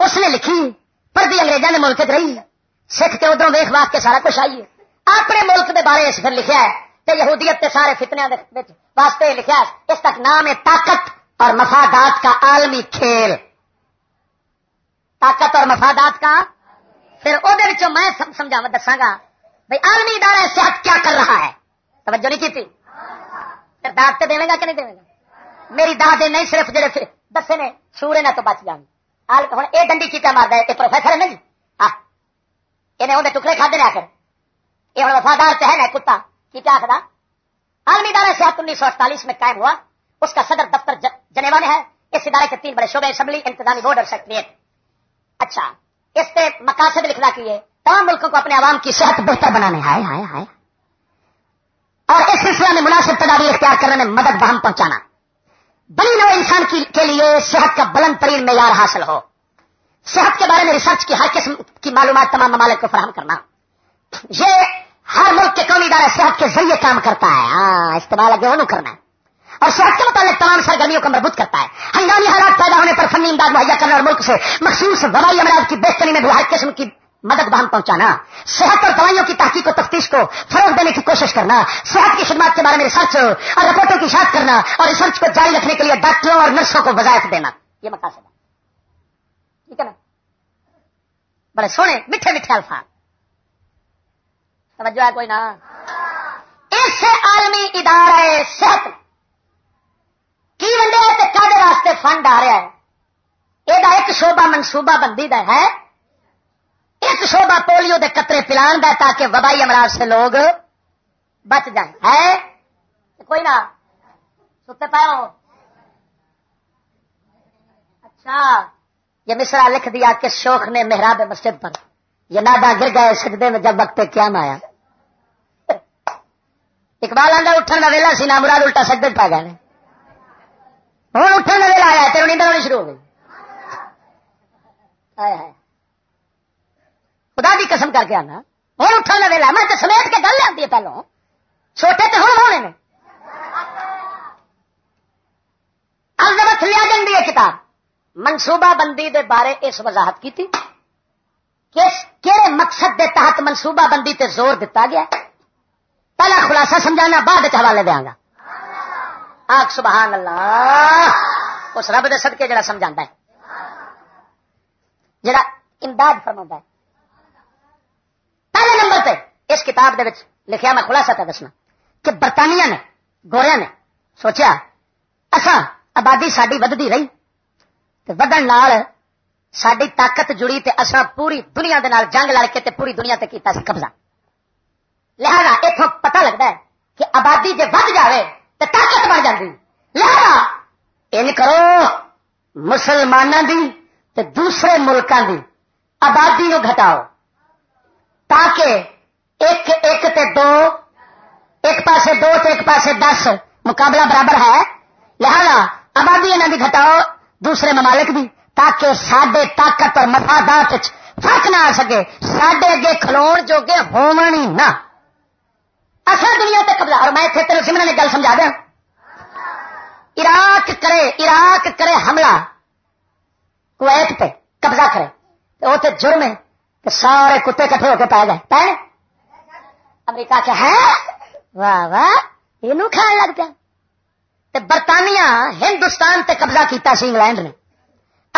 Speaker 2: اس نے لکھی، پردی انگریزوں نے ملک رہی ہے. سکھ کے ادھر ویخ واق کے سارا کچھ آئیے اپنے ملک کے بارے اس پھر لکھا ہے کہ یہودیت کے سارے فتنیا واسطے لکھا ہے۔ اس تک نام ہے طاقت اور مفادات کا عالمی کھیل۔ طاقت اور مفادات کا؟ پھر وہ میں سمجھا دساگا بھائی عالمی ادارہ صحت کیا کر رہا ہے؟ توجہ نہیں کی تھی پھر داد تو دے گا کہ نہیں دے گا؟ میری داد نہیں صرف جڑے دسے نے سورے نہ تو بچ جان ہوں یہ ڈنڈی چیٹا مارتا ہے یہ پروفیسر ہے نا جی؟ انہیں اندر ٹکڑے کھدے آخر۔ یہ ہوں وفادار تو ہے نا کتا۔ کی کیا آخر عالمی ادارہ صحت انیس سو اڑتالیس میں قائم ہوا۔ اس کا صدر دفتر جنیوا میں ہے۔ اس ادارے کے تین بڑے شعبے، اسمبلی، انتظامی بورڈ اور سیکٹریٹ اچھا اس کے مقاصد لکھنا کیے تمام ملکوں کو اپنے عوام کی صحت بہتر بنانے۔ ہائے ہائے ہائے۔ اور اس سلسلہ میں مناسب تدابیر اختیار کرنے میں مدد بہم پہنچانا۔ بڑی نو انسان کی کے لیے صحت کا بلند ترین معیار حاصل ہو۔ صحت کے بارے میں ریسرچ کی ہر قسم کی معلومات تمام ممالک کو فراہم کرنا۔ یہ ہر ملک کے قومی ادارہ صحت کے ذریعے کام کرتا ہے۔ ہاں استعمال اگے وہ کرنا ہے۔ اور صحت کے متعلق تمام سرگرمیوں کو مربوط کرتا ہے۔ ہنگامی حالات پیدا ہونے پر فنی امداد مہیا کرنا اور ملک سے مخصوص وبائی امراض کی بہتری میں بھی ہر قسم کی مدد بہم پہنچانا۔ صحت اور دوائیوں کی تحقیق و تفتیش کو فروغ دینے کی کوشش کرنا۔ صحت کی خدمات کے بارے میں ریسرچ اور رپورٹوں کی شاعت کرنا اور ریسرچ کو جاری رکھنے کے لیے ڈاکٹروں اور نرسوں کو وظائف دینا۔ یہ مقاصد ہے ٹھیک ہے نا؟ بڑے سونے، میٹھے میٹھے الفاظ۔ توجہ ہے کوئی نا اس عالمی ادارہ صحت کی ونڈے واسطے فنڈ آ رہا ہے؟ یہ ایک شوبہ منصوبہ بندی کا ہے۔ ایک شوبہ پولیو دے قطرے پلان دا تاکہ وبائی امراض سے لوگ بچ جائیں۔ ہے؟ کوئی نہ۔ ستے پاؤ۔ اچھا۔ یہ مصرا لکھ دیا کہ شوق نے محراب مسجد پر۔ یہ نادا گر گئے سجدے میں جب وقت کیا آیا۔ اقبال آدھا اٹھن کا ویلا سی نا مراد الٹا سجدے پا گئے ہوں اٹھن کا ویلا آیا، تیرو نیند ہونی شروع ہو گئی۔ خدا دی قسم کر کے آنا۔ ہوں اٹھا لے لا میں تو سمیت کے گل آتی ہے پہلو۔ چھوٹے تو ہوں ہونے نے۔ الزمت لیا جاتی ہے کتاب۔ منصوبہ بندی دے بارے اس وضاحت کی تھی کہڑے مقصد دے تحت منصوبہ بندی تے زور دتا گیا پہلا خلاصہ سمجھانا، بعد حوالے دیا گا آگ سبحان اللہ۔ اس رب دے صدقے جڑا سمجھا ہے۔ جڑا امداد فرما ہے۔ پہلے نمبر پہ اس کتاب دے لکھیا میں خلاصہ تھا دسنا کہ برطانیہ نے، گوریا نے سوچا اصا آبادی ساری ودی رہی ودن ساری طاقت جڑی تے اصا پوری دنیا دے نال جنگ لڑ کے تے پوری دنیا تے کیتا سی قبضہ۔ لہذا اتوں پتہ لگتا ہے کہ آبادی جی ود جائے تو طاقت بڑھ جاتی لہذا ان کرو مسلمانوں دی تے دوسرے ملکوں دی آبادی نو گھٹاؤ۔ تاکہ ایک ایک تے دو، ایک پاسے دو تے ایک پاسے دس مقابلہ برابر ہے۔ لہذا آبادی انہوں کی گھٹاؤ، دوسرے ممالک بھی تاکہ سڈے طاقت اور مفادات فرق نہ آ سکے سڈے اگے کھلو جو کہ ہونی نہ۔ اصل دنیا تے قبضہ اور میں اتنے تیرے سمنا نے گل سمجھا دیا۔ عراق کرے عراق کرے حملہ۔ کویت پہ قبضہ کرے۔ تو وہ جرم ہے کہ سارے کتے کٹھے ہو کے پائے گئے۔ پائے؟ امریکہ کے ہے واہ واہ یہ کھان لگ پیا۔ برطانیہ، ہندوستان تے قبضہ کیتا سی، انگلینڈ نے۔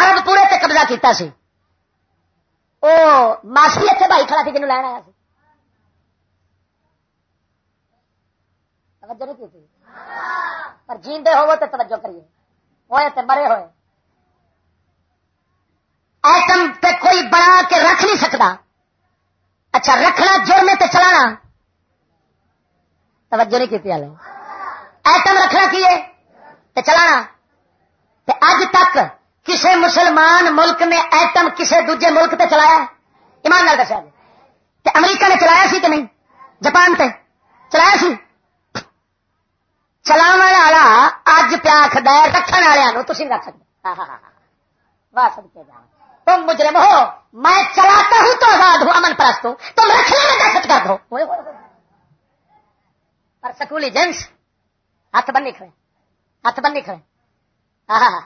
Speaker 2: ارب پورے تے قبضہ کیتا سی او ماسی اتنے بھائی کھڑا سی جنوب لین آیا سی توجہ نہیں کی پر جیندے ہو تو توجہ کریے ہوئے تے مرے ہوئے ایٹم پہ کوئی بنا کے رکھ نہیں سکتا اچھا رکھنا جرم تے چلانا توجہ نہیں کی ایٹم رکھنا کیے تے چلانا تے اج تک کسے مسلمان ملک نے ایٹم کسے دوجے ملک تے چلایا ایمان نال دسیا جی۔ تے امریکہ نے چلایا سی کہ نہیں؟ جاپان تے چلایا سی؟ چلاو والا اج پیا خد رکھنے والوں تھی رکھ سکتے ہاں، ہاں، ہاں، واہ سب کے جا تم مجرم ہو، میں چلاتا ہوں تو آزاد ہوں، امن پرست ہوں۔ تم رکھنے میں دہشت گرد ہو۔ پر سکولی جینس ہاتھ بن کھڑے، ہاتھ بن کھڑے۔ ہاں۔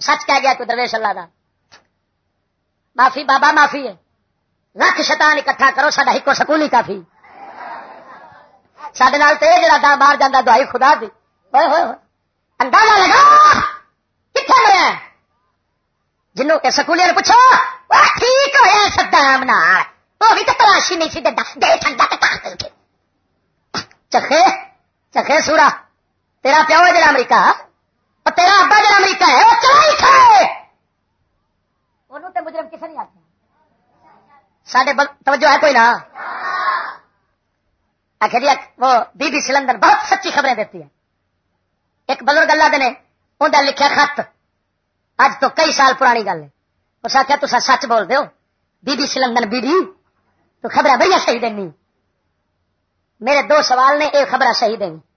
Speaker 2: سچ کہہ گیا تو درویش اللہ دا۔ معافی، بابا معافی ہے۔ لکھ شیطان اکٹھا کرو سا ایک سکولی کافی۔ سڈے تو یہ جڑا دا باہر جانا دوائی خدا دی۔ ہوئے ہوئے ہوئے اندازہ لگا۔ کتنے مریا جنوں سکولی نے پوچھو ٹھیک ہوا سدام وہ بھی تو تلاشی نہیں سی دے ٹھنڈا چکھے چکھے سورا۔ تیرا پیو ہے جڑا امریکہ؟ اور تیرا ابا جڑا امریکہ ہے وہ چلائی کھائے؟ انہوں تے مجرم کسے نہیں آتے؟ سڈے توجہ ہے کوئی نہ آخر وہ بی بی سی لندن بہت سچی خبریں دیتی ہے۔ ایک بزرگ اللہ نے انہیں لکھا خط۔ اج تو کئی سال پرانی گل ہے۔ اس آخیا تو سچ بول دو B B C London B B تو خبر بڑی صحیح دینی۔ میرے دو سوال نے ایک خبر صحیح دینی۔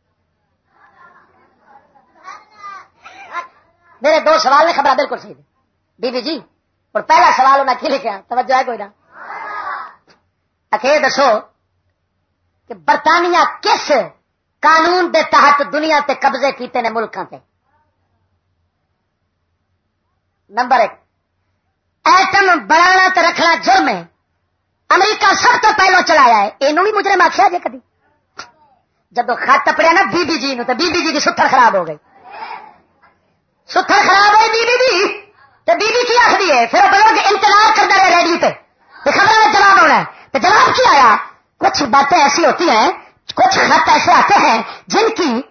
Speaker 2: میرے دو سوال نے خبر بالکل صحیح بی بی جی اور پہلا سوال انہیں کی لکھا توجہ ہے کوئی نہ۔ دسو کہ برطانیہ کس قانون دے تحت دنیا تے قبضے کیتے نے ملکوں تے؟ نمبر ایک، ایٹم بنا تو رکھنا جرم ہے۔ امریکہ سب تو پہلو چلایا ہے۔ یہ بھی مجرے آخیا جی کدی۔ جب خط پڑیا نا بی بی جی نو تو بی بی جی کی ستر خراب ہو گئی۔ ستر خراب ہوئی بی بی جی تو بی بی کی آخری ہے؟ پھر بلوگ انتظار کرتا رہے ریڈیو پہ خبر میں جواب ہونا ہے۔ تو جواب کیا آیا؟ کچھ باتیں ایسی ہوتی ہیں، کچھ خط ایسے آتے ہیں جن کی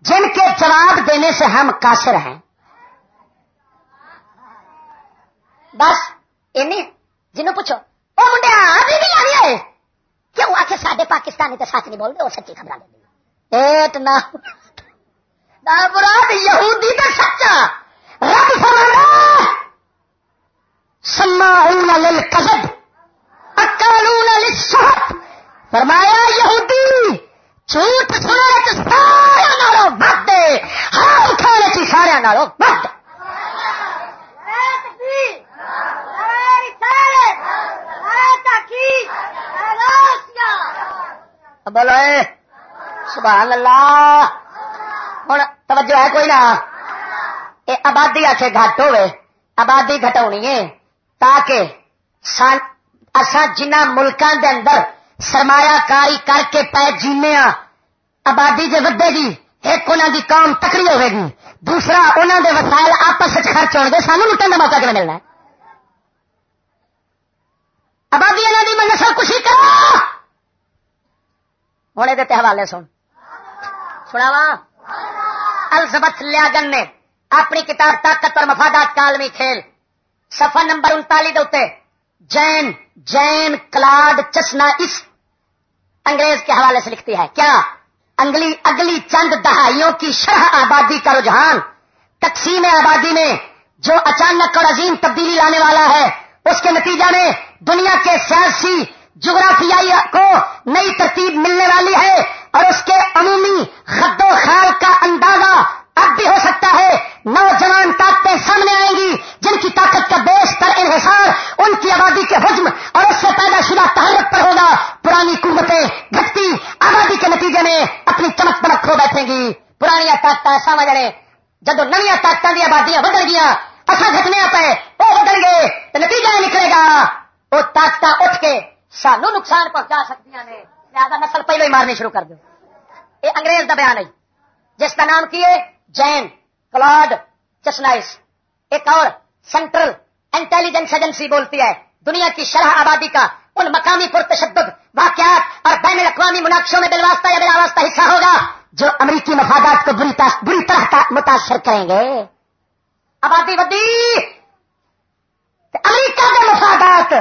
Speaker 2: جن کے جواب دینے سے ہم کاشر ہیں۔ بس جنوں پوچھو۔ وہ منڈیا ابھی نہیں آئی ہے۔ کیوں؟ آ کے سارے پاکستانی تو سچ نہیں بولتے وہ سچی خبر دے ایٹ نہ مراد یہودی تو سچا۔ رب فرمانا سما للکذب، اکالون للسحت۔ فرمایا، یہودی، جھوٹ سننے سارا نالو بد ہاں اٹھانے چی سارا نالو بد بولو سبحان اللہ۔ ہوں توجہ ہے کوئی نہ یہ آبادی آ کے گھٹ ہوے آبادی گٹونی ہے تاکہ اصا جنہ ملکوں دے اندر سرمایہ کاری کر کے پی جینے آبادی جی ودے گی ایک انہوں دی قوم تکڑی ہوے گی دوسرا انہوں دے وسائل آپس خرچ ہو گے سانو لٹن کا موقع کیوں ملنا آبادی انہوں کی میں نسل کشی کرو ہوں یہ حوالے سن سناوا الزبت لیاگن نے اپنی کتاب طاقت اور مفادات کالمی کھیل۔ سفر نمبر انتالی دے جین جین کلاڈ چسنا اس انگریز کے حوالے سے لکھتی ہے۔ کیا؟ انگلی، اگلی چند دہائیوں کی شرح آبادی کا رجحان۔ تقسیم آبادی میں جو اچانک اور عظیم تبدیلی لانے والا ہے، اس کے نتیجہ میں دنیا کے سیاسی جغرافیائی کو نئی ترتیب ملنے والی ہے۔ اور اس کے عمومی خد و خال کا اندازہ اب بھی ہو سکتا ہے، نوجوان طاقتیں سامنے آئیں گی، جن کی طاقت کا بیشتر انحصار، ان کی آبادی کے حجم اور اس سے پیدا شدہ تحرک پر ہوگا۔ پرانی قوتیں گھٹتی، آبادی کے نتیجے میں اپنی چمک دمک کھو بیٹھیں گی۔ پرانی طاقت سمجھ رہے جب نئی طاقتیں کی آبادیاں بدل گیا اصا گھٹنے پہ وہ بدل گئے تو نتیجہ نکلے گا۔ وہ طاقت اٹھ کے سانو نقصان پہنچا سکتی ہیں لہٰذا نسل پہلو ہی مارنی شروع کر دو۔ یہ انگریز کا بیان ہے۔ جس کا نام کی ہے؟ جین، کلاڈ چسنائس ایک اور سینٹرل انٹیلیجنس ایجنسی بولتی ہے۔ دنیا کی شرح آبادی کا ان مقامی پرتشدد واقعات اور بین الاقوامی مناقشوں میں بلواسطہ یا بلا واسطہ حصہ ہوگا جو امریکی مفادات کو بری بری طرح متاثر کریں گے۔ آبادی بدی امریکہ کے مفادات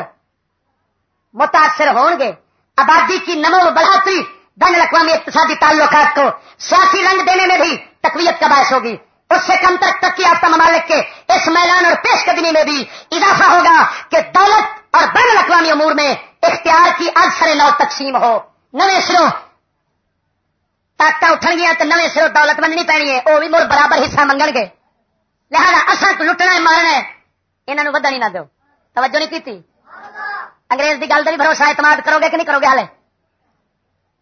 Speaker 2: متاثر ہون گے آبادی کی نمو بڑھاتی بین الاقوامی اقتصادی تعلقات کو سیاسی رنگ دینے میں بھی تقویت کا باعث ہوگی اس سے کم تک ترقی یافتہ ممالک کے اس میدان اور پیش قدمی میں بھی اضافہ ہوگا کہ دولت اور بین الاقوامی امور میں اختیار کی از سر نو تقسیم ہو نئے سروں طاقت اٹھ گیا تو نئے سروں دولت بننی پینی ہے وہ بھی مر برابر حصہ منگن گے لہٰذا اصل لٹنا ہے مارنا ہے یہاں ودا نہیں نہ دو توجہ نہیں کی انگریز کی گل کا بھی بھروسہ اعتماد کرو گے کہ نہیں کرو گے ہالے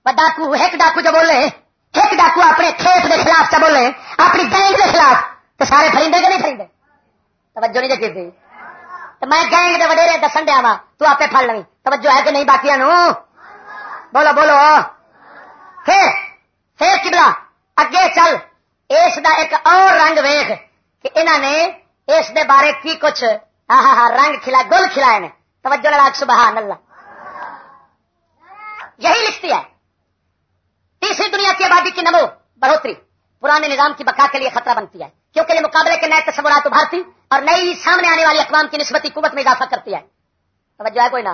Speaker 2: ڈاکو، ایک ڈاکو جو بولے، ایک ڈاکو اپنے کھیت کے خلاف چ بولے، اپنی گینگ کے خلاف، تو سارے خریدے کہ نہیں خریدے توجہ نہیں جی تھی تو میں گینگ کے وڈیرے دسن دیا وا، تو آپ پڑ لوگ توجہ ہے کہ نہیں باقی نو؟ بولو بولو۔ پھر پھر کبلا؟ اگے چل۔ اس دا ایک اور رنگ ویخ کہ انہوں نے اس دے بارے کی کچھ ہاں ہاں رنگ کھلا، گل کھلائے نے۔ توجہ لڑا سبحان اللہ۔ یہی لکھتی ہے۔ تیسری دنیا کی آبادی کی نمو، بڑھوتری۔ پرانے نظام کی بقا کے لیے خطرہ بنتی ہے۔ کیونکہ یہ مقابلے کے نئے تصورات ابھارتی اور نئی سامنے آنے والی اقوام کی نسبتی قوت میں اضافہ کرتی ہے۔ توجہ ہے کوئی نہ؟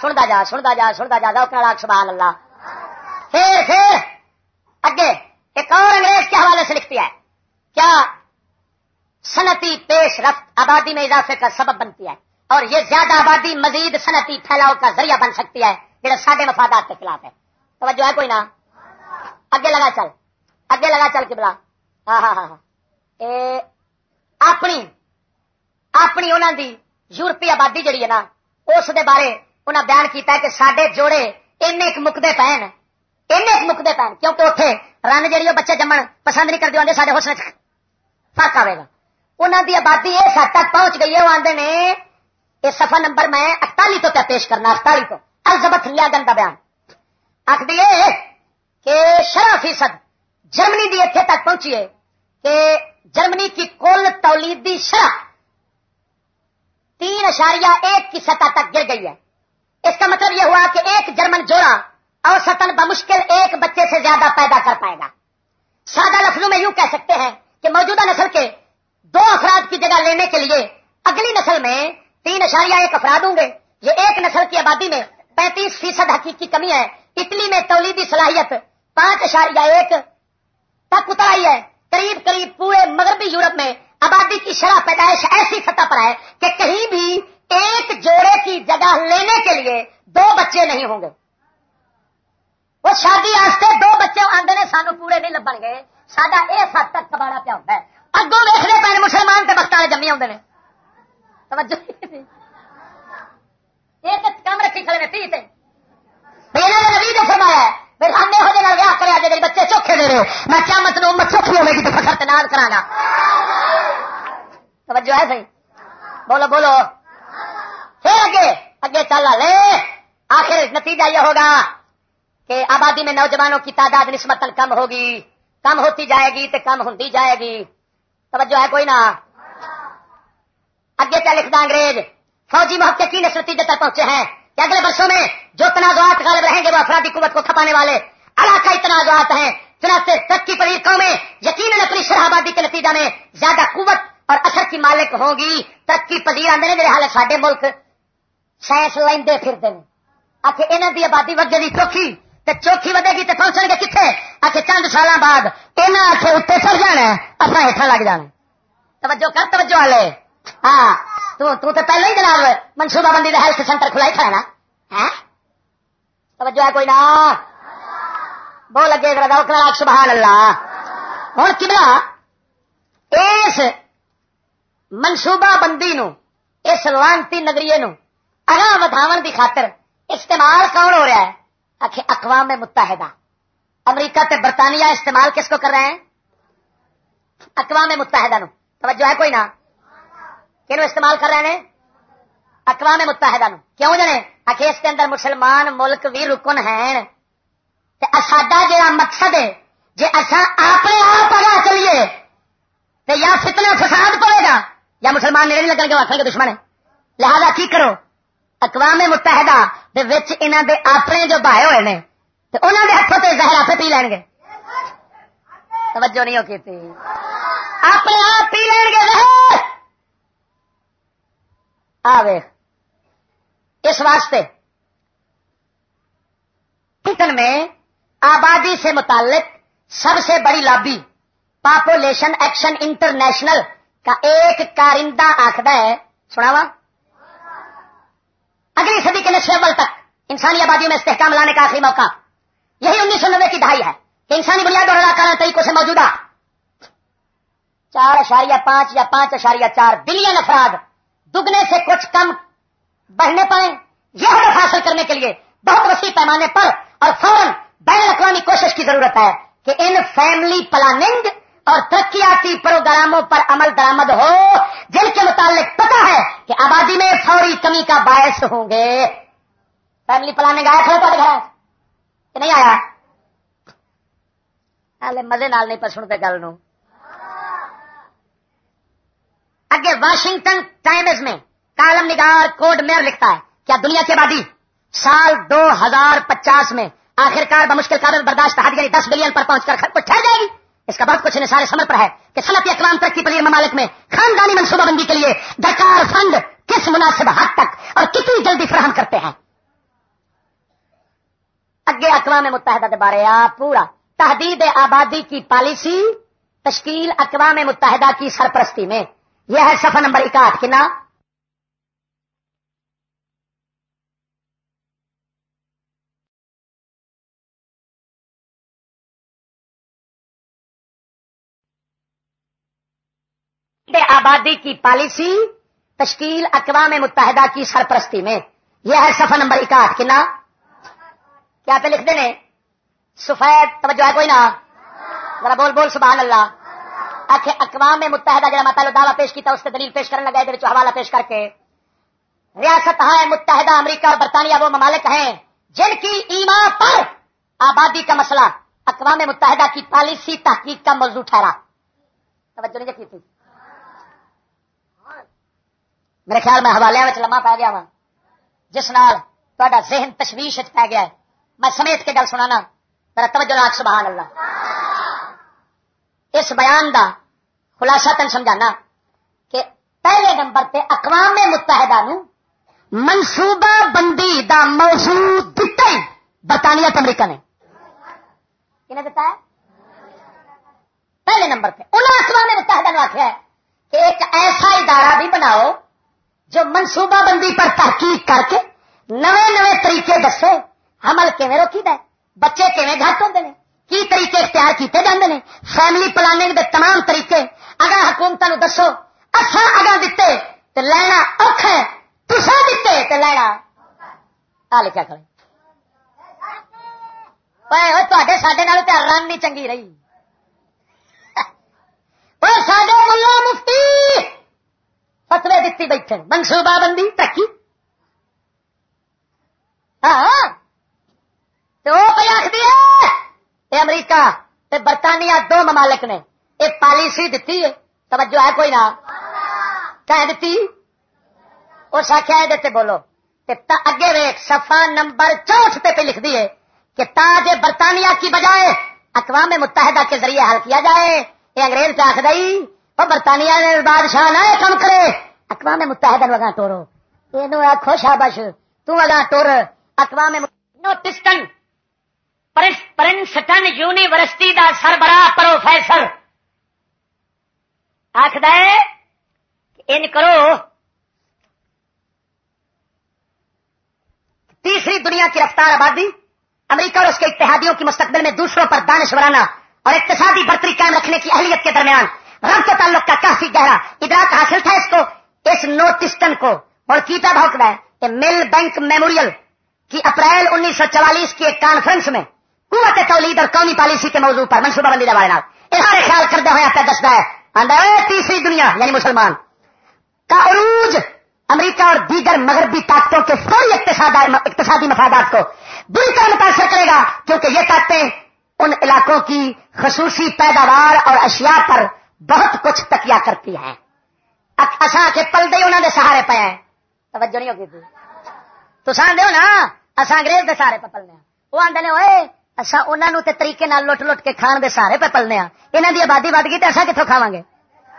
Speaker 2: سنتا جا سنتا جا سنتا جا سبحان اللہ۔ پھر پھر۔ اگے، ایک اور انگریز کے حوالے سے لکھتی ہے۔ کیا صنعتی پیش رفت آبادی میں اضافے کا سبب بنتی ہے؟ اور یہ زیادہ آبادی مزید صنعتی پھیلاؤ کا ذریعہ بن سکتی ہے جڑا سارے مفادات کے خلاف ہے توجہ ہے کوئی نہ اگے لگا چل اگے لگا چل کے بلا ہاں ہاں ہاں, ہاں۔ اپنی اپنی انہوں دی یورپی آبادی جڑی ہے نا اس دے بارے انہیں بیان کیتا ہے کہ سڈے جوڑے این ایک مکدے پہن این ایک مکدے پہن کیونکہ اتنے رن جہی بچے جمن پسند نہیں کرتے آتے سارے حسن فرق آئے گا۔ انہوں دی آبادی اس حد تک پہنچ گئی ہے وہ آدھے نے یہ سفا نمبر میں اکتالی تو پیش کرنا اکتالی تو۔ الزبت لیا گن کا بیان۔ آخری کہ شرح فیصد جرمنی دی اتنے تک پہنچی ہے کہ جرمنی کی کل تولیدی شرح تین اشاریہ ایک کی سطح تک گر گئی ہے۔ اس کا مطلب یہ ہوا کہ ایک جرمن جوڑا اوسطن بمشکل ایک بچے سے زیادہ پیدا کر پائے گا۔ سادہ لفظوں میں یوں کہہ سکتے ہیں کہ موجودہ نسل کے دو افراد کی جگہ لینے کے لیے اگلی نسل میں تین اشاریہ ایک افراد ہوں گے۔ یہ ایک نسل کی آبادی میں پینتیس فیصد حقیقی کمی ہے۔ اٹلی میں تولیدی صلاحیت پانچ اشاریہ ایک تک اتر آئی ہے۔ قریب قریب پورے مغربی یورپ میں آبادی کی شرح پیدائش ایسی سطح پر ہے کہ کہیں بھی ایک جوڑے کی جگہ لینے کے لیے دو بچے نہیں ہوں گے۔ وہ شادی واسطے دو بچے آدھے نے سانو پورے نہیں لبن گے۔ سڈا اس حد تک کباڑا پیا ہوتا ہے۔ اگوں دیکھنے پہ مسلمان کے بخت والے جمی آتے ہیں ایک کم رکھی کھڑے نے تھی نبی نے فرمایا ہم یہ ویاہ کرا جی بچے چوکھے دے رہے ہو۔ میں کیا مطلب میں چوکھی ہوگی تو فخر تناد کرا گا توجہ ہے صحیح؟ بولو بولو۔ پھر اگے اگے چل لے آخر نتیجہ یہ ہوگا کہ آبادی میں نوجوانوں کی تعداد نسبت کم ہوگی۔ کم ہوتی جائے گی تو کم ہوتی جائے گی۔ توجہ ہے کوئی نہ اگے کیا لکھتا انگریز۔ فوجی محققین اس نتیجے تک پہنچے ہیں۔ کہ اگلے برسوں میں جو تنازعات غالب رہیں گے وہ افرادی قوت کو کھپانے والے۔ علاقائی تنازعات ہیں۔ چنانچہ ترقی پذیر قومیں یقیناً اپنی شرح آبادی کے نتیجہ میں زیادہ قوت اور اثر کی مالک ہوں گی ترقی پذیر آدھے میرے حال سارے ملک سائنس لیندے پھرتے ہیں۔ آخر یہاں کی آبادی وجہ گی چوکھی تو چوکھی ودے گی تو پہنچ گے کتنے آخر چند سال بعد یہاں آخر اتنے چڑھ جانا اپنا ہیٹھا لگ جانا توجہ کر، توجہ والے۔ ہاں تو تو پہلے ہی جناب منصوبہ بندی کا ہیلتھ سینٹر کھلا ہی کھڑا نا؟ ہاں؟ توجہ ہے کوئی نہ بول لگے گا سبحان اللہ۔ ہوں کملا اس منصوبہ بندی نو، اس لانتی نگریے نو اگاں وداو کی خاطر استعمال کون ہو رہا ہے؟ آخ اقوام متحدہ۔ امریکہ تے برطانیہ استعمال کس کو کر رہے ہیں؟ اقوام متحدہ نو۔ توجہ ہے کوئی نہ کہ استعمال کر رہے ہیں؟ اقوام متحدہ نو۔ کیوں جنے؟ آخر اس کے اندر مسلمان ملک بھی رکن ہیں۔ ساڈا جا مقصد ہے جی اصا اپنے آپ اگا چلیے تو یا فتنا فساد پڑے گا، یا مسلمان میرے نہیں لگن گے آخر کے دشمن ہے لہذا کی کرو؟ اقوام متحدہ دے وچ انہاں دے اپنے جو بھائی ہوئے نے انہوں نے ہاتھوں سے زہر آپ پی لین گے۔ توجہ نہیں ہوتی تھی اپنے آپ پی لیں گے۔ زہر آوے اس واسطے میں آبادی سے متعلق سب سے بڑی لابی پاپولیشن ایکشن انٹرنیشنل کا ایک کارندہ آخر ہے۔ سناوا۔ اگلی صدی کے نشے اول تک انسانی آبادی میں استحکام لانے کا آخری موقع۔ یہی انیس سو نوے کی دہائی ہے کہ انسانی بنیاد اور ادا طریقوں سے موجودہ۔ چار اشاریہ پانچ یا پانچ اشاریہ چار بلین افراد دگنے سے کچھ کم بڑھنے پائیں یہ ہدف حاصل کرنے کے لیے بہت وسیع پیمانے پر اور فوراً بین الاقوامی کوشش کی ضرورت ہے کہ ان فیملی پلاننگ اور ترقیاتی پروگراموں پر عمل درامد ہو، جن کے متعلق پتا ہے کہ آبادی میں فوری کمی کا باعث ہوں گے۔ فیملی پلاننگ آیا تھا گھر؟ کہ نہیں آیا؟ مزے نال نہیں پر سنتے گل نو۔ اگے واشنگٹن ٹائمز میں کالم نگار کوڈ میئر لکھتا ہے کیا دنیا کی آبادی سال دو ہزار پچاس میں آخر کار بمشکل قابل برداشت حد یعنی دس بلین پر پہنچ کر ٹھہر جائے گی۔ اس کا بہت کچھ نثار سمر پر ہے کہ صنعتی اقوام ترقی پذیر ممالک میں خاندانی منصوبہ بندی کے لیے درکار فنڈ کس مناسب حد تک اور کتنی جلدی فراہم کرتے ہیں۔ اگے اقوام متحدہ کے بارے آپ پورا تحدید آبادی کی پالیسی تشکیل اقوام متحدہ کی سرپرستی میں۔ یہ ہے سفر نمبر اکاٹھ، کنا؟ آبادی کی پالیسی تشکیل اقوام متحدہ کی سرپرستی میں۔ یہ ہے سفر نمبر اکاٹھ، کنا؟ کیا پہ لکھ دینے سفید، توجہ ہے کوئی نا؟ ذرا بول بول، سبحان اللہ۔ آخ اقوام متحدہ جا متا مطلب دعوی پیش کیا اس سے دلیل پیش کرنے لگا یہ حوالہ پیش کر کے۔ ریاست ہے متحدہ امریکہ اور برطانیہ وہ ممالک ہیں جن کی ایما پر آبادی کا مسئلہ، اقوام متحدہ کی پالیسی تحقیق کا موضوع ٹھہرا۔ توجہ نہیں کی تھی میرے خیال میں حوالے میں لما پی گیا وا۔ جس نال تا ذہن تشویش پی گیا ہے۔ میں سمیت کے گل سنا میرا توجہ راک سبحان اللہ۔ اس بیان دا خلاصہ تین سمجھانا کہ پہلے نمبر پہ اقوام متحدہ نو منصوبہ بندی دا موضوع دتا ہی برطانیہ امریکہ نے۔ دتا ہے؟ پہلے نمبر پہ انہوں اقوام متحدہ نے آخیا ہے کہ ایک ایسا ادارہ بھی بناؤ جو منصوبہ بندی پر تحقیق کر کے نئے نئے طریقے دسے۔ حمل کیون روکی دے بچے کیون گھٹ ہوتے ہیں کی طریقے اختیار کیتے جاندے نے؟ فیملی پلاننگ دے تمام طریقے۔ اگر حکومت نو دسو اصا اگر دیتے تو لینا اوکھ ہے۔ تسا دیتے تو لینا۔ آ لکھا کرے تے سڈے نال رن نہیں چنگی رہی۔ سڈے ملا مفتی فتوے دیتی بیٹھے منصوبہ بندی تکی ہاں تو کوئی آخری ہے اے امریکہ تے برطانیہ دو ممالک نے ایک پالیسی دیتی ہے۔ توجہ ہے کوئی نہ کہہ دیتی اس آخیا ہے دیتے بولو۔ اگے ویک سفا نمبر چوتھ پہ پہ لکھ دیے کہ تاج برطانیہ کی بجائے اقوام متحدہ کے ذریعے حل کیا جائے یہ انگریز آخ دئی وہ برطانیہ نے بادشاہ نہ کم کرے۔ اقوام متحدہ اگاں ٹورو۔ یہ آخو شابش تگاں ٹور۔ اقوام نوٹسٹن پرنسٹن یونیورسٹی دا سربراہ پروفیسر۔ آخد ان کرو، تیسری دنیا کی رفتار آبادی، امریکہ اور اس کے اتحادیوں کی مستقبل میں دوسروں پر دانشورانہ اور اقتصادی برتری قائم رکھنے کی اہلیت کے درمیان رب کے تعلق کا کافی گہرا ادراک حاصل تھا اس کو، اس نوٹسٹن کو۔ اور کیتا بھوک ہے کہ مل بینک میموریل کی اپریل انیس سو چوالیس کی ایک کانفرنس میں قوت تولید اور قومی پالیسی کے موضوع پر منصوبہ بندی دبائے اظہار خیال کردہ ہوا پہ دستا ہے تیسری دنیا یعنی مسلمان کا عروج امریکہ اور دیگر مغربی طاقتوں کے فوری اقتصادی مفادات کو بری طرح متاثر کرے گا کیونکہ یہ طاقتیں ان علاقوں کی خصوصی پیداوار اور اشیاء پر بہت کچھ تکیا کرتی ہیں اصا کے پل دے انہوں نے سہارے پے ہیں توجہ نہیں ہوگی تو سان دو نا اصا انگریز دے سہارے پہ پلنے وہ آدھے نے اچھا انہوں تے طریقے نال لٹ لٹ کے کھان دے سارے پہ پلنے ہاں یہاں دی آبادی ود گئی تو اصا کتوں کھاوا گے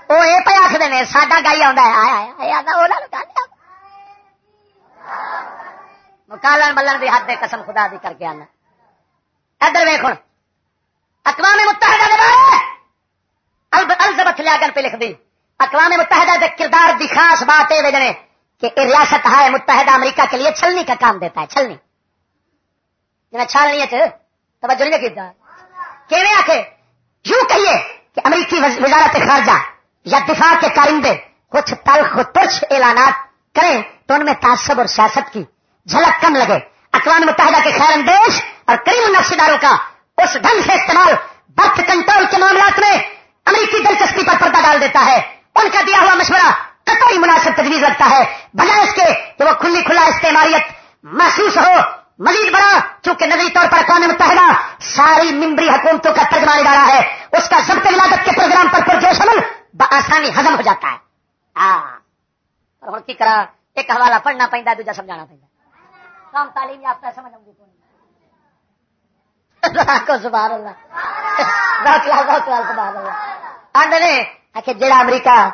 Speaker 2: وہ یہ پہ آخر نے ساڈا گائی آلن ملن کی حد قسم خدا دی کر کے آنا ادھر ویخ اقوام متحدہ الزبت لیا گن پہ لکھ دی اقوام متحدہ دے کردار دی خاص بات یہ وجنے کہ یہ ریاست ہے متحدہ امریکہ کے لیے چھلنی کا کام دیتا ہے چھلنی جنہیں چھالنی ہے توجہ نہیں کیتا کیویں آخے یوں کہیے کہ امریکی وزارت خارجہ یا دفاع کے کارندے کچھ تلخ ترچ اعلانات کریں تو ان میں تعصب اور سیاست کی جھلک کم لگے۔ اقوام متحدہ کے خیر اندیش اور کریم نقشداروں کا اس ڈھنگ سے استعمال برتھ کنٹرول کے معاملات میں امریکی دلچسپی پر پردہ ڈال دیتا ہے۔ ان کا دیا ہوا مشورہ قطعی مناسب تجویز رکھتا ہے۔ بجائے اس کے کہ وہ کھلی کھلا استعماریت محسوس ہو مزید بڑا، چونکہ نظری طور پر اقوام متحدہ ساری ممبری حکومتوں کا ترجمہ ڈالا ہے، اس کا ضبط ولادت کے پروگرام پر پرجوش عمل بآسانی ہزم ہو جاتا ہے۔ ہاں۔ اور کی کرا ایک حوالہ پڑھنا پہنتا ہے دوجا سمجھانا پہنتا کام تعلیم یافتہ سمجھ آؤں گی سبحان اللہ۔ سبحان اللہ۔ آدھے کہ جڑا امریکہ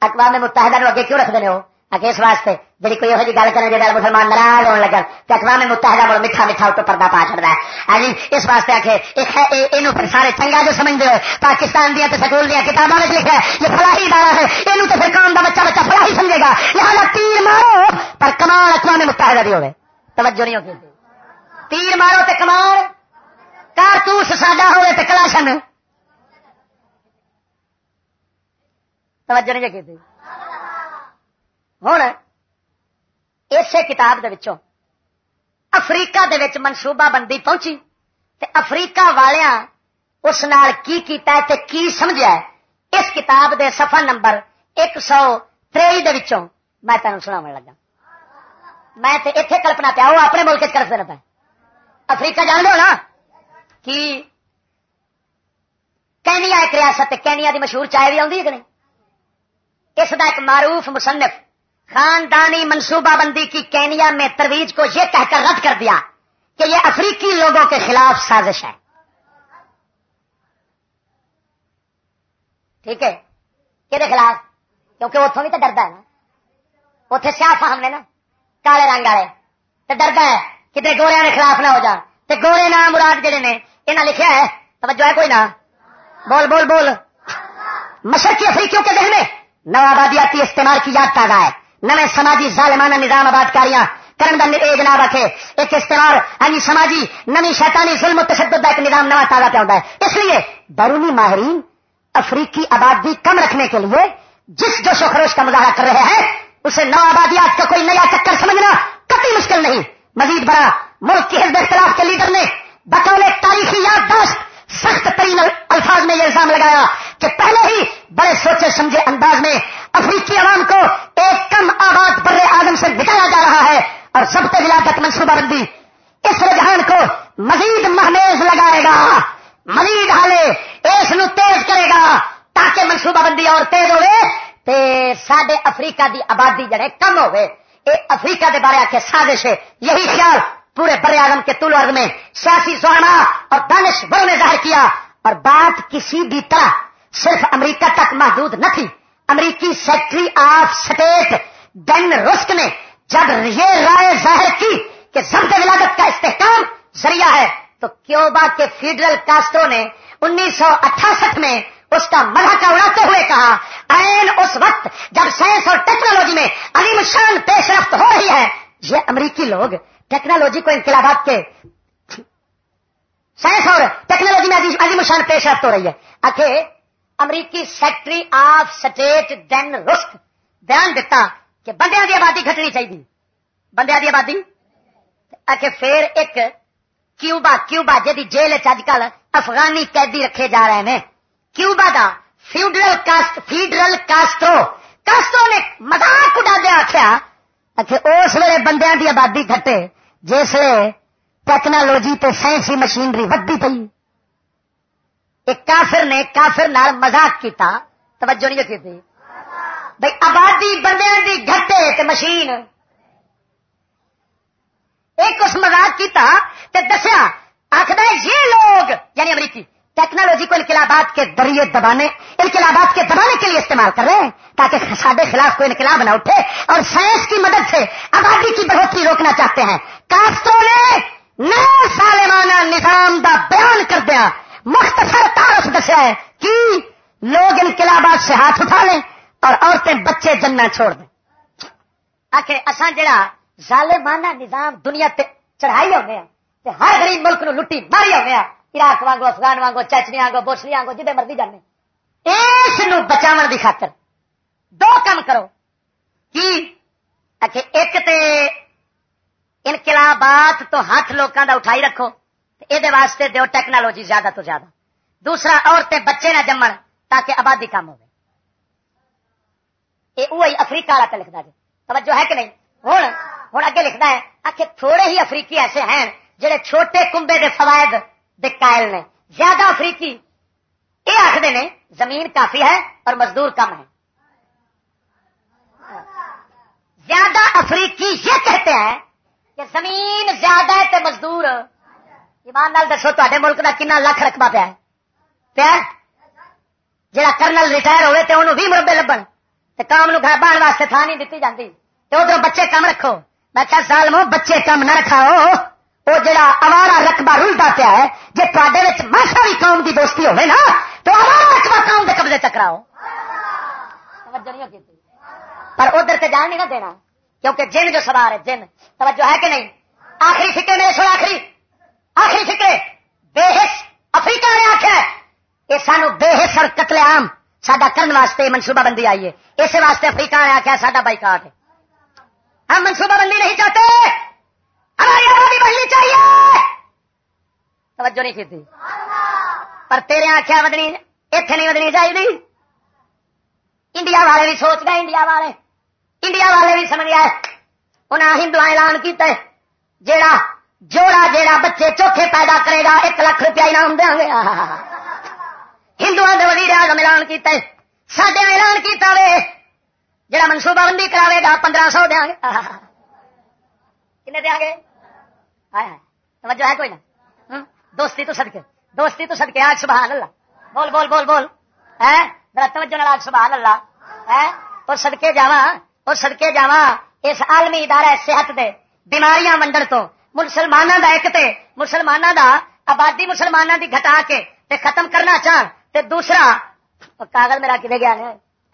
Speaker 2: اقوام متحدہ نو اگے کیوں رکھتے ہیں وہ؟ اس واسطے۔ جی کوئی یہ گل کرے جی مسلمان ناراض ہونے لگا کہ اقوام متحدہ مڑ میٹھا میٹھا اتو پردہ پا چڑھتا ہے۔ جی اس واسطے آ کے یہ سارے چنگا جو سمجھتے ہو پاکستان دیا سکول دیا کتابوں میں لکھا ہے یہ فلاحی ادارہ ہے۔ یہ تو پھر قوم کا بچہ بچہ فلاحی سمجھے گا۔ لہٰذا تیر مارو، پر کمال اقوام متحدہ دی ہوئے توجہ نہیں ہوتی۔ تیر مارو تو کمال، کارتوس ساڈا ہوئے تو کلاشن۔ توجہ نہیں کی ہوں۔ اسی کتاب دے وچوں افریقہ دے وچ منصوبہ بندی پہنچی تے افریقہ والیاں اس نال کی کیتا ہے تے کی سمجھا ہے؟ اس کتاب دے صفحہ نمبر ایک سو تری دے وچوں میں تینوں سنا لگا۔ میں تے ایتھے کلپنا پیا، وہ اپنے ملک کر پہ افریقہ جان دو نا کی کینیا ایک ریاست کینیا دی مشہور چائے بھی آتی ہے کہ نہیں؟ اس دا ایک معروف مصنف خاندانی منصوبہ بندی کی کینیا میں ترویج کو یہ کہہ کر رد کر دیا کہ یہ افریقی لوگوں کے خلاف سازش ہے۔ ٹھیک ہے؟ کہ خلاف؟ کیونکہ اتوں بھی تو ڈردا ہے نا۔ اتنے سیاح فہم نے نا۔ کالے رنگ والے۔ تو ڈردا ہے کتنے گورے کے خلاف نہ ہو جان۔ تو گورے نام مراد جڑے نے یہاں لکھا ہے۔ توجہ ہے کوئی نہ۔ بول بول بول۔ مشرقی افریقیوں کے ذہن میں نوآبادیاتی استعمال کی یاد تازہ ہے۔ نئے سماجی ظالمانہ نظام آباد کاریاں کرن اے جناب رکھے ایک استعمال یعنی سماجی نمی شیطانی ظلم و تشدد ایک نظام نوا تازہ پہ ہے۔ اس لیے بیرونی ماہرین افریقی آبادی کم رکھنے کے لیے جس جوش و خروش کا مظاہرہ کر رہے ہیں، اسے نو آبادیات کا کوئی نیا چکر سمجھنا کتنی مشکل نہیں۔ مزید بڑا ملک کی حزب اختلاف کے لیڈر نے بطور تاریخی یادداشت سخت ترین الفاظ میں یہ الزام لگایا کہ پہلے ہی بڑے سوچے سمجھے انداز میں افریقی عوام کو ایک کم آباد بر آدم سے بتایا جا رہا ہے اور سب سے ہلاکت منصوبہ بندی اس رجحان کو مزید محمیز لگائے گا، مزید حالے اس نو تیز کرے گا تاکہ منصوبہ بندی اور تیز ہوئے، تے سڈے افریقہ دی آبادی جڑے کم ہوئے، اے افریقہ دے بارے آ کے سازش ہے، یہی خیال پورے بر اعظم کے طول عرض میں سیاسی زوانا اور دانش بروں نے ظاہر کیا اور بات کسی بھی طرح صرف امریکہ تک محدود نہ تھی۔ امریکی secretary of state Dean Rusk نے جب یہ رائے ظاہر کی کہ ضبط ولادت کا استحکام ذریعہ ہے تو کیوبا کے فیڈرل کاسٹرو نے انیس سو اٹھاسٹھ میں اس کا کا اڑاتے ہوئے کہا این اس وقت جب سائنس اور ٹیکنالوجی میں عظیم شان پیش رفت ہو رہی ہے، یہ امریکی لوگ ٹیکنالوجی کو انقلابات کے سائنس اور ٹیکنالوجی میں عظیم شان پیش رفت ہو رہی ہے۔ آخر امریکی secretary of state Dean Rusk بیان دیتا کہ بندیاں دی آبادی گھٹنی چاہیے۔ بندیاں دی آبادی۔ آخر پھر ایک کیوبا کیوبا جی جیل اج کل افغانی قیدی رکھے جا رہے ہیں۔ کیوبا دا Fidel Castro Fidel Castro Castro نے مزاق اڈا دیا آخیا اس ویلے بندیاں دی آبادی گھٹے۔ جس ٹیکنالوجی تے سائنسی مشینری ودی پی ایک کافر نے کافر نال مزاق کیتا، توجہ نہیں کی تھی۔ بھائی آبادی بندے دی گھٹے تے مشین۔ ایک اس مزاق کیتا تے دسیا آخر یہ لوگ یعنی امریکی ٹیکنالوجی کو انقلابات کے ذریعے دبانے، انقلابات کے دبانے کے لیے استعمال کر رہے ہیں تاکہ سادے خلاف کوئی انقلاب نہ اٹھے اور سائنس کی مدد سے آبادی کی بڑھوتری روکنا چاہتے ہیں۔ کاستوں نے نئے سالمانہ نظام کا بیان کر دیا۔ مختصر تعارف دسیا ہے کہ لوگ انقلابات سے ہاتھ اٹھا لیں اور عورتیں بچے جننا چھوڑ دیں۔ آخر اصا جڑا ظالمانہ نظام دنیا تے چڑھائی ہونے ہیں ہر غریب ملک نو لٹی ماری ہونے عراق وانگو، افغان وانگو، چچنی وانگو، بوسنی وانگو، جدے مرضی جانے۔ اس بچاو کی خاطر دو کام کرو۔ کی؟ ایک تے انقلابات تو ہاتھ لوگوں کا اٹھائی رکھو یہ واسطے دیو ٹیکنالوجی زیادہ تو زیادہ۔ دوسرا، عورتیں بچے نہ جمن تاکہ آبادی کم ہو افریقہ والا پہ لکھتا جی توجہ ہے کہ نہیں؟ ہوں ہوں اگے لکھتا ہے آخر تھوڑے ہی افریقی ایسے ہیں جڑے چھوٹے کنبے دے فوائد دے قائل نے۔ زیادہ افریقی۔ یہ آخر نے، زمین کافی ہے اور مزدور کم ہے۔ زیادہ افریقی یہ کہتے ہیں کہ زمین زیادہ ہے تو مزدور۔ ایمان نال دسو تے ملک کا کنا لاکھ رقبہ پیا ہے۔ پیا جا کرنل ریٹائر ہوئے تو انہوں بھی مربے لبن تو کام نو گھر بہن واسطے تھان نہیں دیتی جاتی تو ادھر بچے کم رکھو۔ میں کیا سال مو بچے کم نہ رکھاؤ۔ وہ جڑا اوارا رقبہ رلتا پیا ہے جی تے ماسا بھی قوم کی دوستی ہوے نا، تو اوارا رقبہ قوم کے قبضے چکراؤ پر ادھر سے جان نہیں نہ دینا، کیونکہ جن جو سوار ہے، جن۔ توجہ ہے کہ نہیں؟ آخری فکر میرے سو آخری۔ آخری فکر بے حص افریقہ نے آخر یہ سانو بے حص اور قتل عام سڈا کرنے واسطے منصوبہ بندی آئی ہے۔ اس واسطے افریقہ نے آخیا سا بائی کاٹ ہے۔ ہم منصوبہ بندی نہیں چاہتے۔ ہماری بڑھنی چاہیے۔ توجہ نہیں کی پر تیرے آخیا ودنی اتنے نہیں ودنی چاہیے انڈیا والے بھی سوچ گئے انڈیا والے انڈیا والے بھی سمجھ گئے۔ انہیں ہندو اعلان کیا جیڑا جوڑا، جیڑا بچے چوکھے پیدا کرے گا، ایک لاکھ روپیہ انعام دیا گے ہندو وزیر اعظم اعلان کیا سڈے اعلان کیا وے جڑا منصوبہ بندی کراوے گا، پندرہ سو دیا گے کنے دیا گے؟ توجہ ہے کوئی نا؟ دوستی تو سدکے دوستی تو سدکے آج سبحان اللہ۔ بول بول بول بول۔ ہاں؟ ہے توجہ آج سبحان اللہ۔ ہے تو سدکے جاوا اور سدکے جاوا اس عالمی ادارہ صحت دے بیماریاں منڈل تو مسلمانوں کا ایک تے مسلمانوں کا آبادی مسلمانوں کی گھٹا کے تے ختم کرنا چاہ تے دوسرا کاغذ میرا کتنے گیا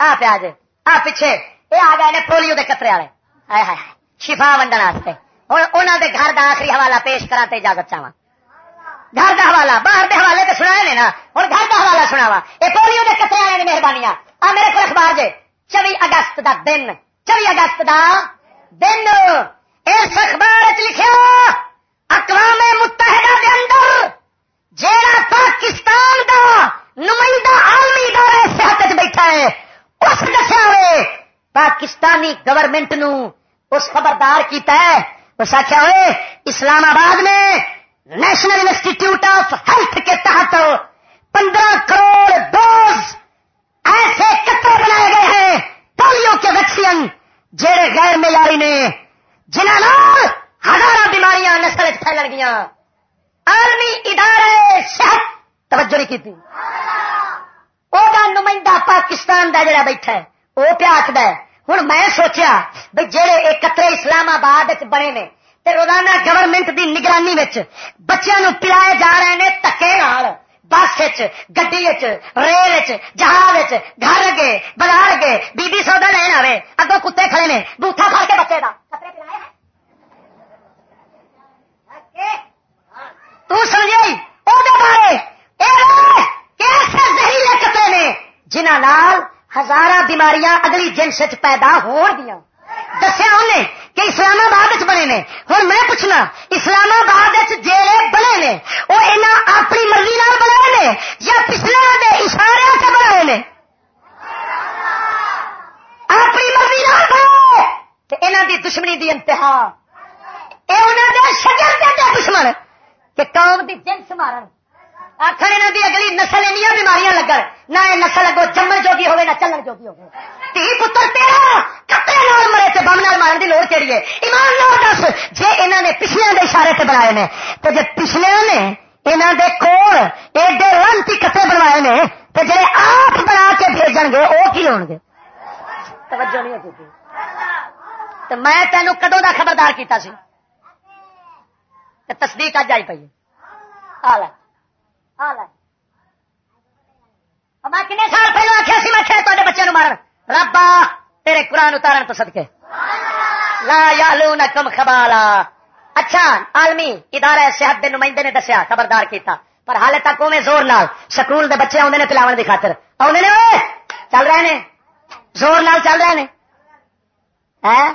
Speaker 2: آ پیا جی آ پیچھے یہ آ گئے پولیو کے قطرے والے۔ شفا ونڈن واسطے۔ ہوں انہوں دے گھر کا آخری حوالہ پیش کرا تے اجازت چاہا گھر کا حوالہ، باہر کے حوالے تو سنا نے نا؟ ہوں گھر کا حوالہ سنا وا یہ پولیو کے قطرے والے کی مہربانی آ میرے کو اخبار جے۔ چوبی اگست دا دن۔ چوبی اگست دا دن۔ اس اخبار لکھا اقوام متحدہ دے اندر جیڑا پاکستان دا نمائندہ عالمی ادارے صحت بیٹھا ہے، اس دسیا ہوئے، پاکستانی گورنمنٹ نو اس خبردار کیتا ہے اس آخیا ہوئے اسلام آباد میں نیشنل انسٹیٹیوٹ آف ہیلتھ کے تحت پندرہ کروڑ ڈوز ایسے کتر بنائے گئے ہیں پولیو کے ویکسین جڑے غیر معیاری نے جنہوں ہزار بیماریاں نسل پھیل گیا عالمی ادارے صحت توجہ نہیں کی تھی وہ نمائندہ پاکستان دا جڑا بیٹھا ہے وہ پیا آخد ہوں میں سوچیا بھائی جہے ایک قطرے اسلام آباد بنے نے تے روزانہ گورنمنٹ دی نگرانی بچوں پلائے جا رہے ہیں تکے بس گڈی ریل جہاز گھر گے بازار گے بی بی سودا لین آئے اگوں کتے کھڑے نے بوٹا کھا کے بچے کا تو سمجھ وہ بارے زہریلے قطرے نے جنہوں ہزار بیماریاں اگلی جنس پیدا ہو گیا دسیا انہیں کہ اسلام آباد بنے نے۔ ہوں میں پوچھنا اسلام آباد جیڑے بنے نے؟ وہ یہاں اپنی مرضی نال بنا نے یا پچھلے دے اشارے سے بنا نے؟ اپنی مرضی نال بنے یہاں دی دشمنی دی انتہا۔ یہ انہوں نے شجر دے دشمن کہ قوم دی جنس مارن۔ آخر یہاں کی اگلی نسل این بیماریاں لگن۔ نہ یہ نسل اگو جمن جوگی ہوے نہ چلن جوگی ہوگی تھی پتر تیرا کپڑے نال مرے تے بم نال مارن کی لوڑ کہڑی ہے؟ ایمان نال دس جی انہوں نے پچھلے دے اشارے سے بنائے نے تو جی پچھلے نے یہاں دے کول ایڈے لانتی کتے بنوائے نے تو جی آپ بنا کے بھیجن گے وہ کی ہو گے؟ توجہ نہیں ہوتی جی جی۔ تو میں تینوں کدو کا خبردار کیتا سی؟ تصدیق اج آئی پی میں کن سال پہلے آخیا سی، میں تے بچے مارن۔ ربا، تیرے قرآن اتارن تو سدکے لا یا لو نکم خبالا۔ اچھا عالمی ادارہ صحت کے نمائندے نے دسیا، خبردار کیتا۔ پر حال تک اوے زور نال سکول دے بچے آدھے پلاو کی خاطر۔ آدھے نے چل رہے ہیں زور نال چل رہے ہیں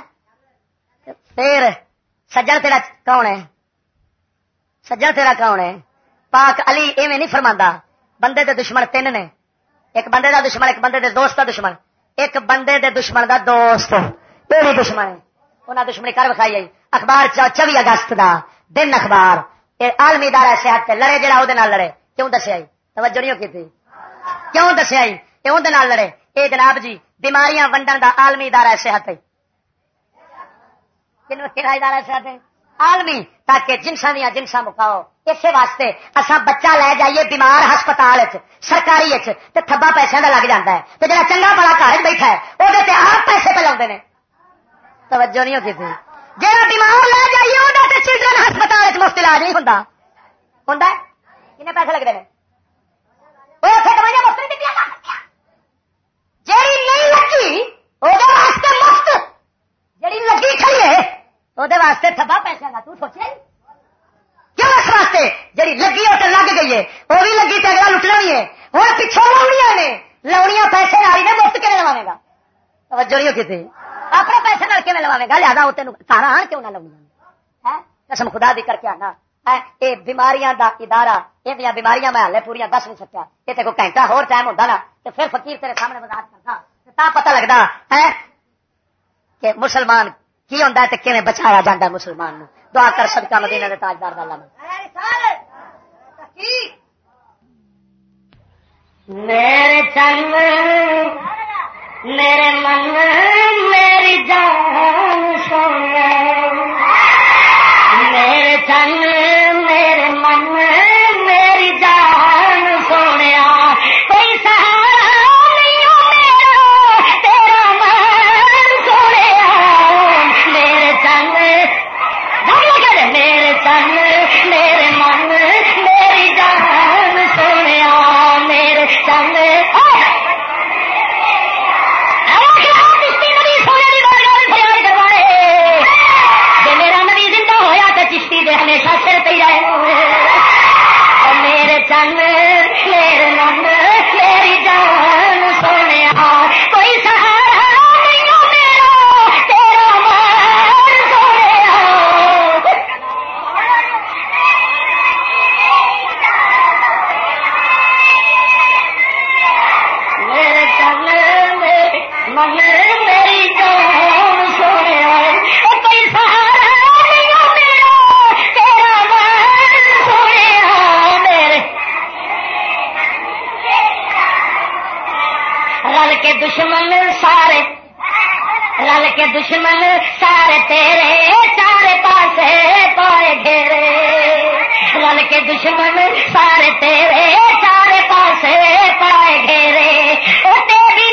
Speaker 2: پھر سجن تیرا کون ہے؟ سجن تیرا کون ہے؟ پاک علی ایویں نہیں فرما بندے دے دشمن تین نے۔ ایک بندے دا دشمن، ایک بندے دے دوست دا دشمن۔ ایک بندے دے دشمن دا دوست۔ یہ بھی دشمن ہے انہیں دشمنی کر بکھائی آئی۔ اخبار چوبی اگست دا دن اخبار۔ آلمی ادارہ صحت لڑے جہاں وہ لڑے۔ کیوں دسیا توجہ نہیں کی کیوں دسیا یہ اندر لڑے۔ اے جناب جی بیماریاں ونڈن دا عالمی ادارہ صحت ہے۔ ادارہ صحت ہے؟ عالمی تاکہ جنسا دیا جنسا مکاؤ، اسی واسطے اصا بچہ لے جائیے بیمار ہسپتال سرکاری تھبا پیسے کا لگ جاتا ہے۔ تو جا چنگا بڑا گھر بیٹھا ہے وہ آپ پیسے پہ لاؤ توجہ نہیں ہوتی تھی جا بیمار لے جائیے وہ چلڈرن ہسپتال مفت علاج نہیں ہوں ہوں کن پیسے لگتے ہیں وہ اتنے دوائیاں مفت نہیں دیتی جیڑی نہیں لگی وہ مفت جیڑی لگی کھڑی ہے وہ واسطے تھبا پیسے کا تو سوچے کیوں اس واسطے جی لگی وہ لگ گئی ہے وہ بھی لگی تو اگلا لٹنا بھی ہے ہوں پچھوں لاؤنیا نے لاؤنیا پیسے آئی نے مفت کھے لوا گا توجہ نہیں کتنے اپنے پیسے نال کھے لوا گا لیا وہ تین سارا آن کیوں نہ لاؤنیا قسم خدا دی کر کے آنا یہ بیماریاں دا ادارہ یہ بیماریاں میں ہلے پوریا دس نہیں سکیا یہ کوئی گھنٹہ ہو ٹائم ہوتا نا تو پھر فقیر تیرے سامنے وضاحت کرتا پتا لگتا ہے کہ مسلمان کی ہوتا ہے کہ بچایا جاتا ہے مسلمان نو دعا کر سکتا مدینہ دے تاجدار والا میرے چن میرے من میری جان سونے۔ میرے چن میرے من میری جان کے دشمن سارے تیرے چارے پاسے پائے گھیرے رل کے دشمن سارے تیرے چارے پاسے پائے گھیرے وہ تیری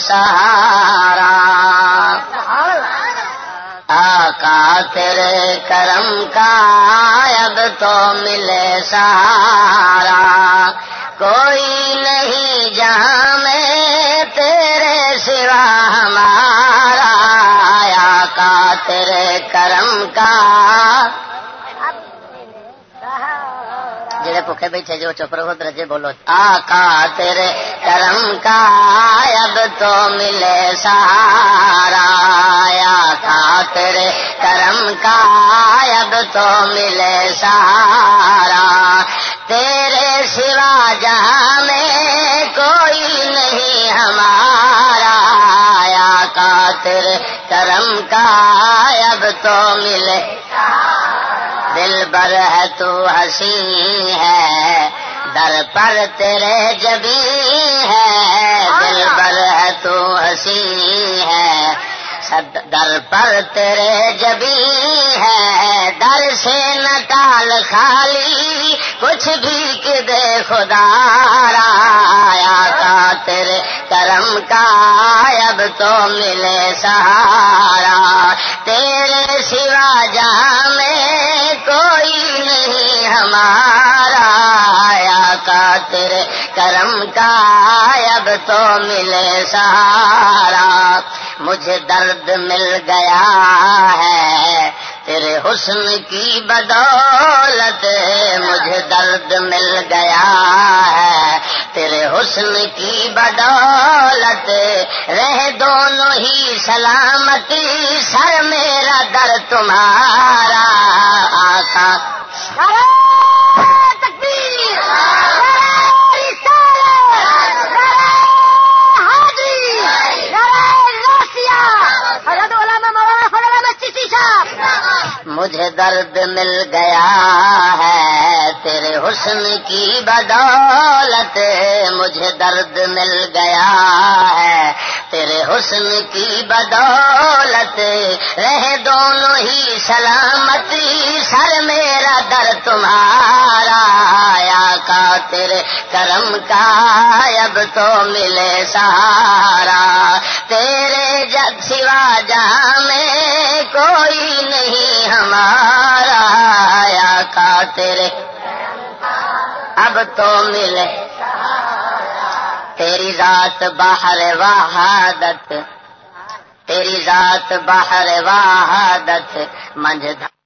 Speaker 3: سہارا۔
Speaker 4: آقا تیرے کرم کا اب تو ملے سہارا۔ کوئی نہیں جہاں میں تیرے سوا ہمارا۔ آقا تیرے کرم کا جڑے بھوکے بیٹھے جو چپ رہو، درجے بولو۔ آقا تیرے کرم کا اب تو ملے سارا آقا تیرے کرم کا اب تو ملے سارا تیرے سوا جہاں میں کوئی نہیں ہمارا۔ آقا تیرے کرم کا اب تو ملے سارا دل بر ہے تو ہنسی ہے، در پر تیرے جبی ہے۔ دل بر ہے تو ہنسی ہے در پر تیرے جبی ہے۔ در سے نہ ٹال خالی، کچھ بھی دے خدا رایا کا تیرے کرم کا۔ اب تو ملے سہارا، تیرے سوا جہاں میں کوئی نہیں، ہمارا آیا کا تیرے کرم کا، اب تو ملے سہارا، مجھے درد مل گیا ہے۔ تیرے حسن کی بدولت مجھے درد مل گیا ہے۔ تیرے حسن کی بدولت رہ دونوں ہی سلامتی سر میرا در تمہارا آقا مجھے درد مل گیا ہے۔ تیرے حسن کی بدولت مجھے درد مل گیا ہے۔ تیرے حسن کی بدولت، رہ دونوں ہی سلامتی، سر میرا در تمہارا، آیا کا تیرے کرم کا اب تو ملے سہارا۔ تیرے جگ سوا جہاں میں کوئی نہیں ہمارا، آیا کا تیرے اب تو ملے تیری ذات باہر وحادت تیری ذات باہر وحادت منجھ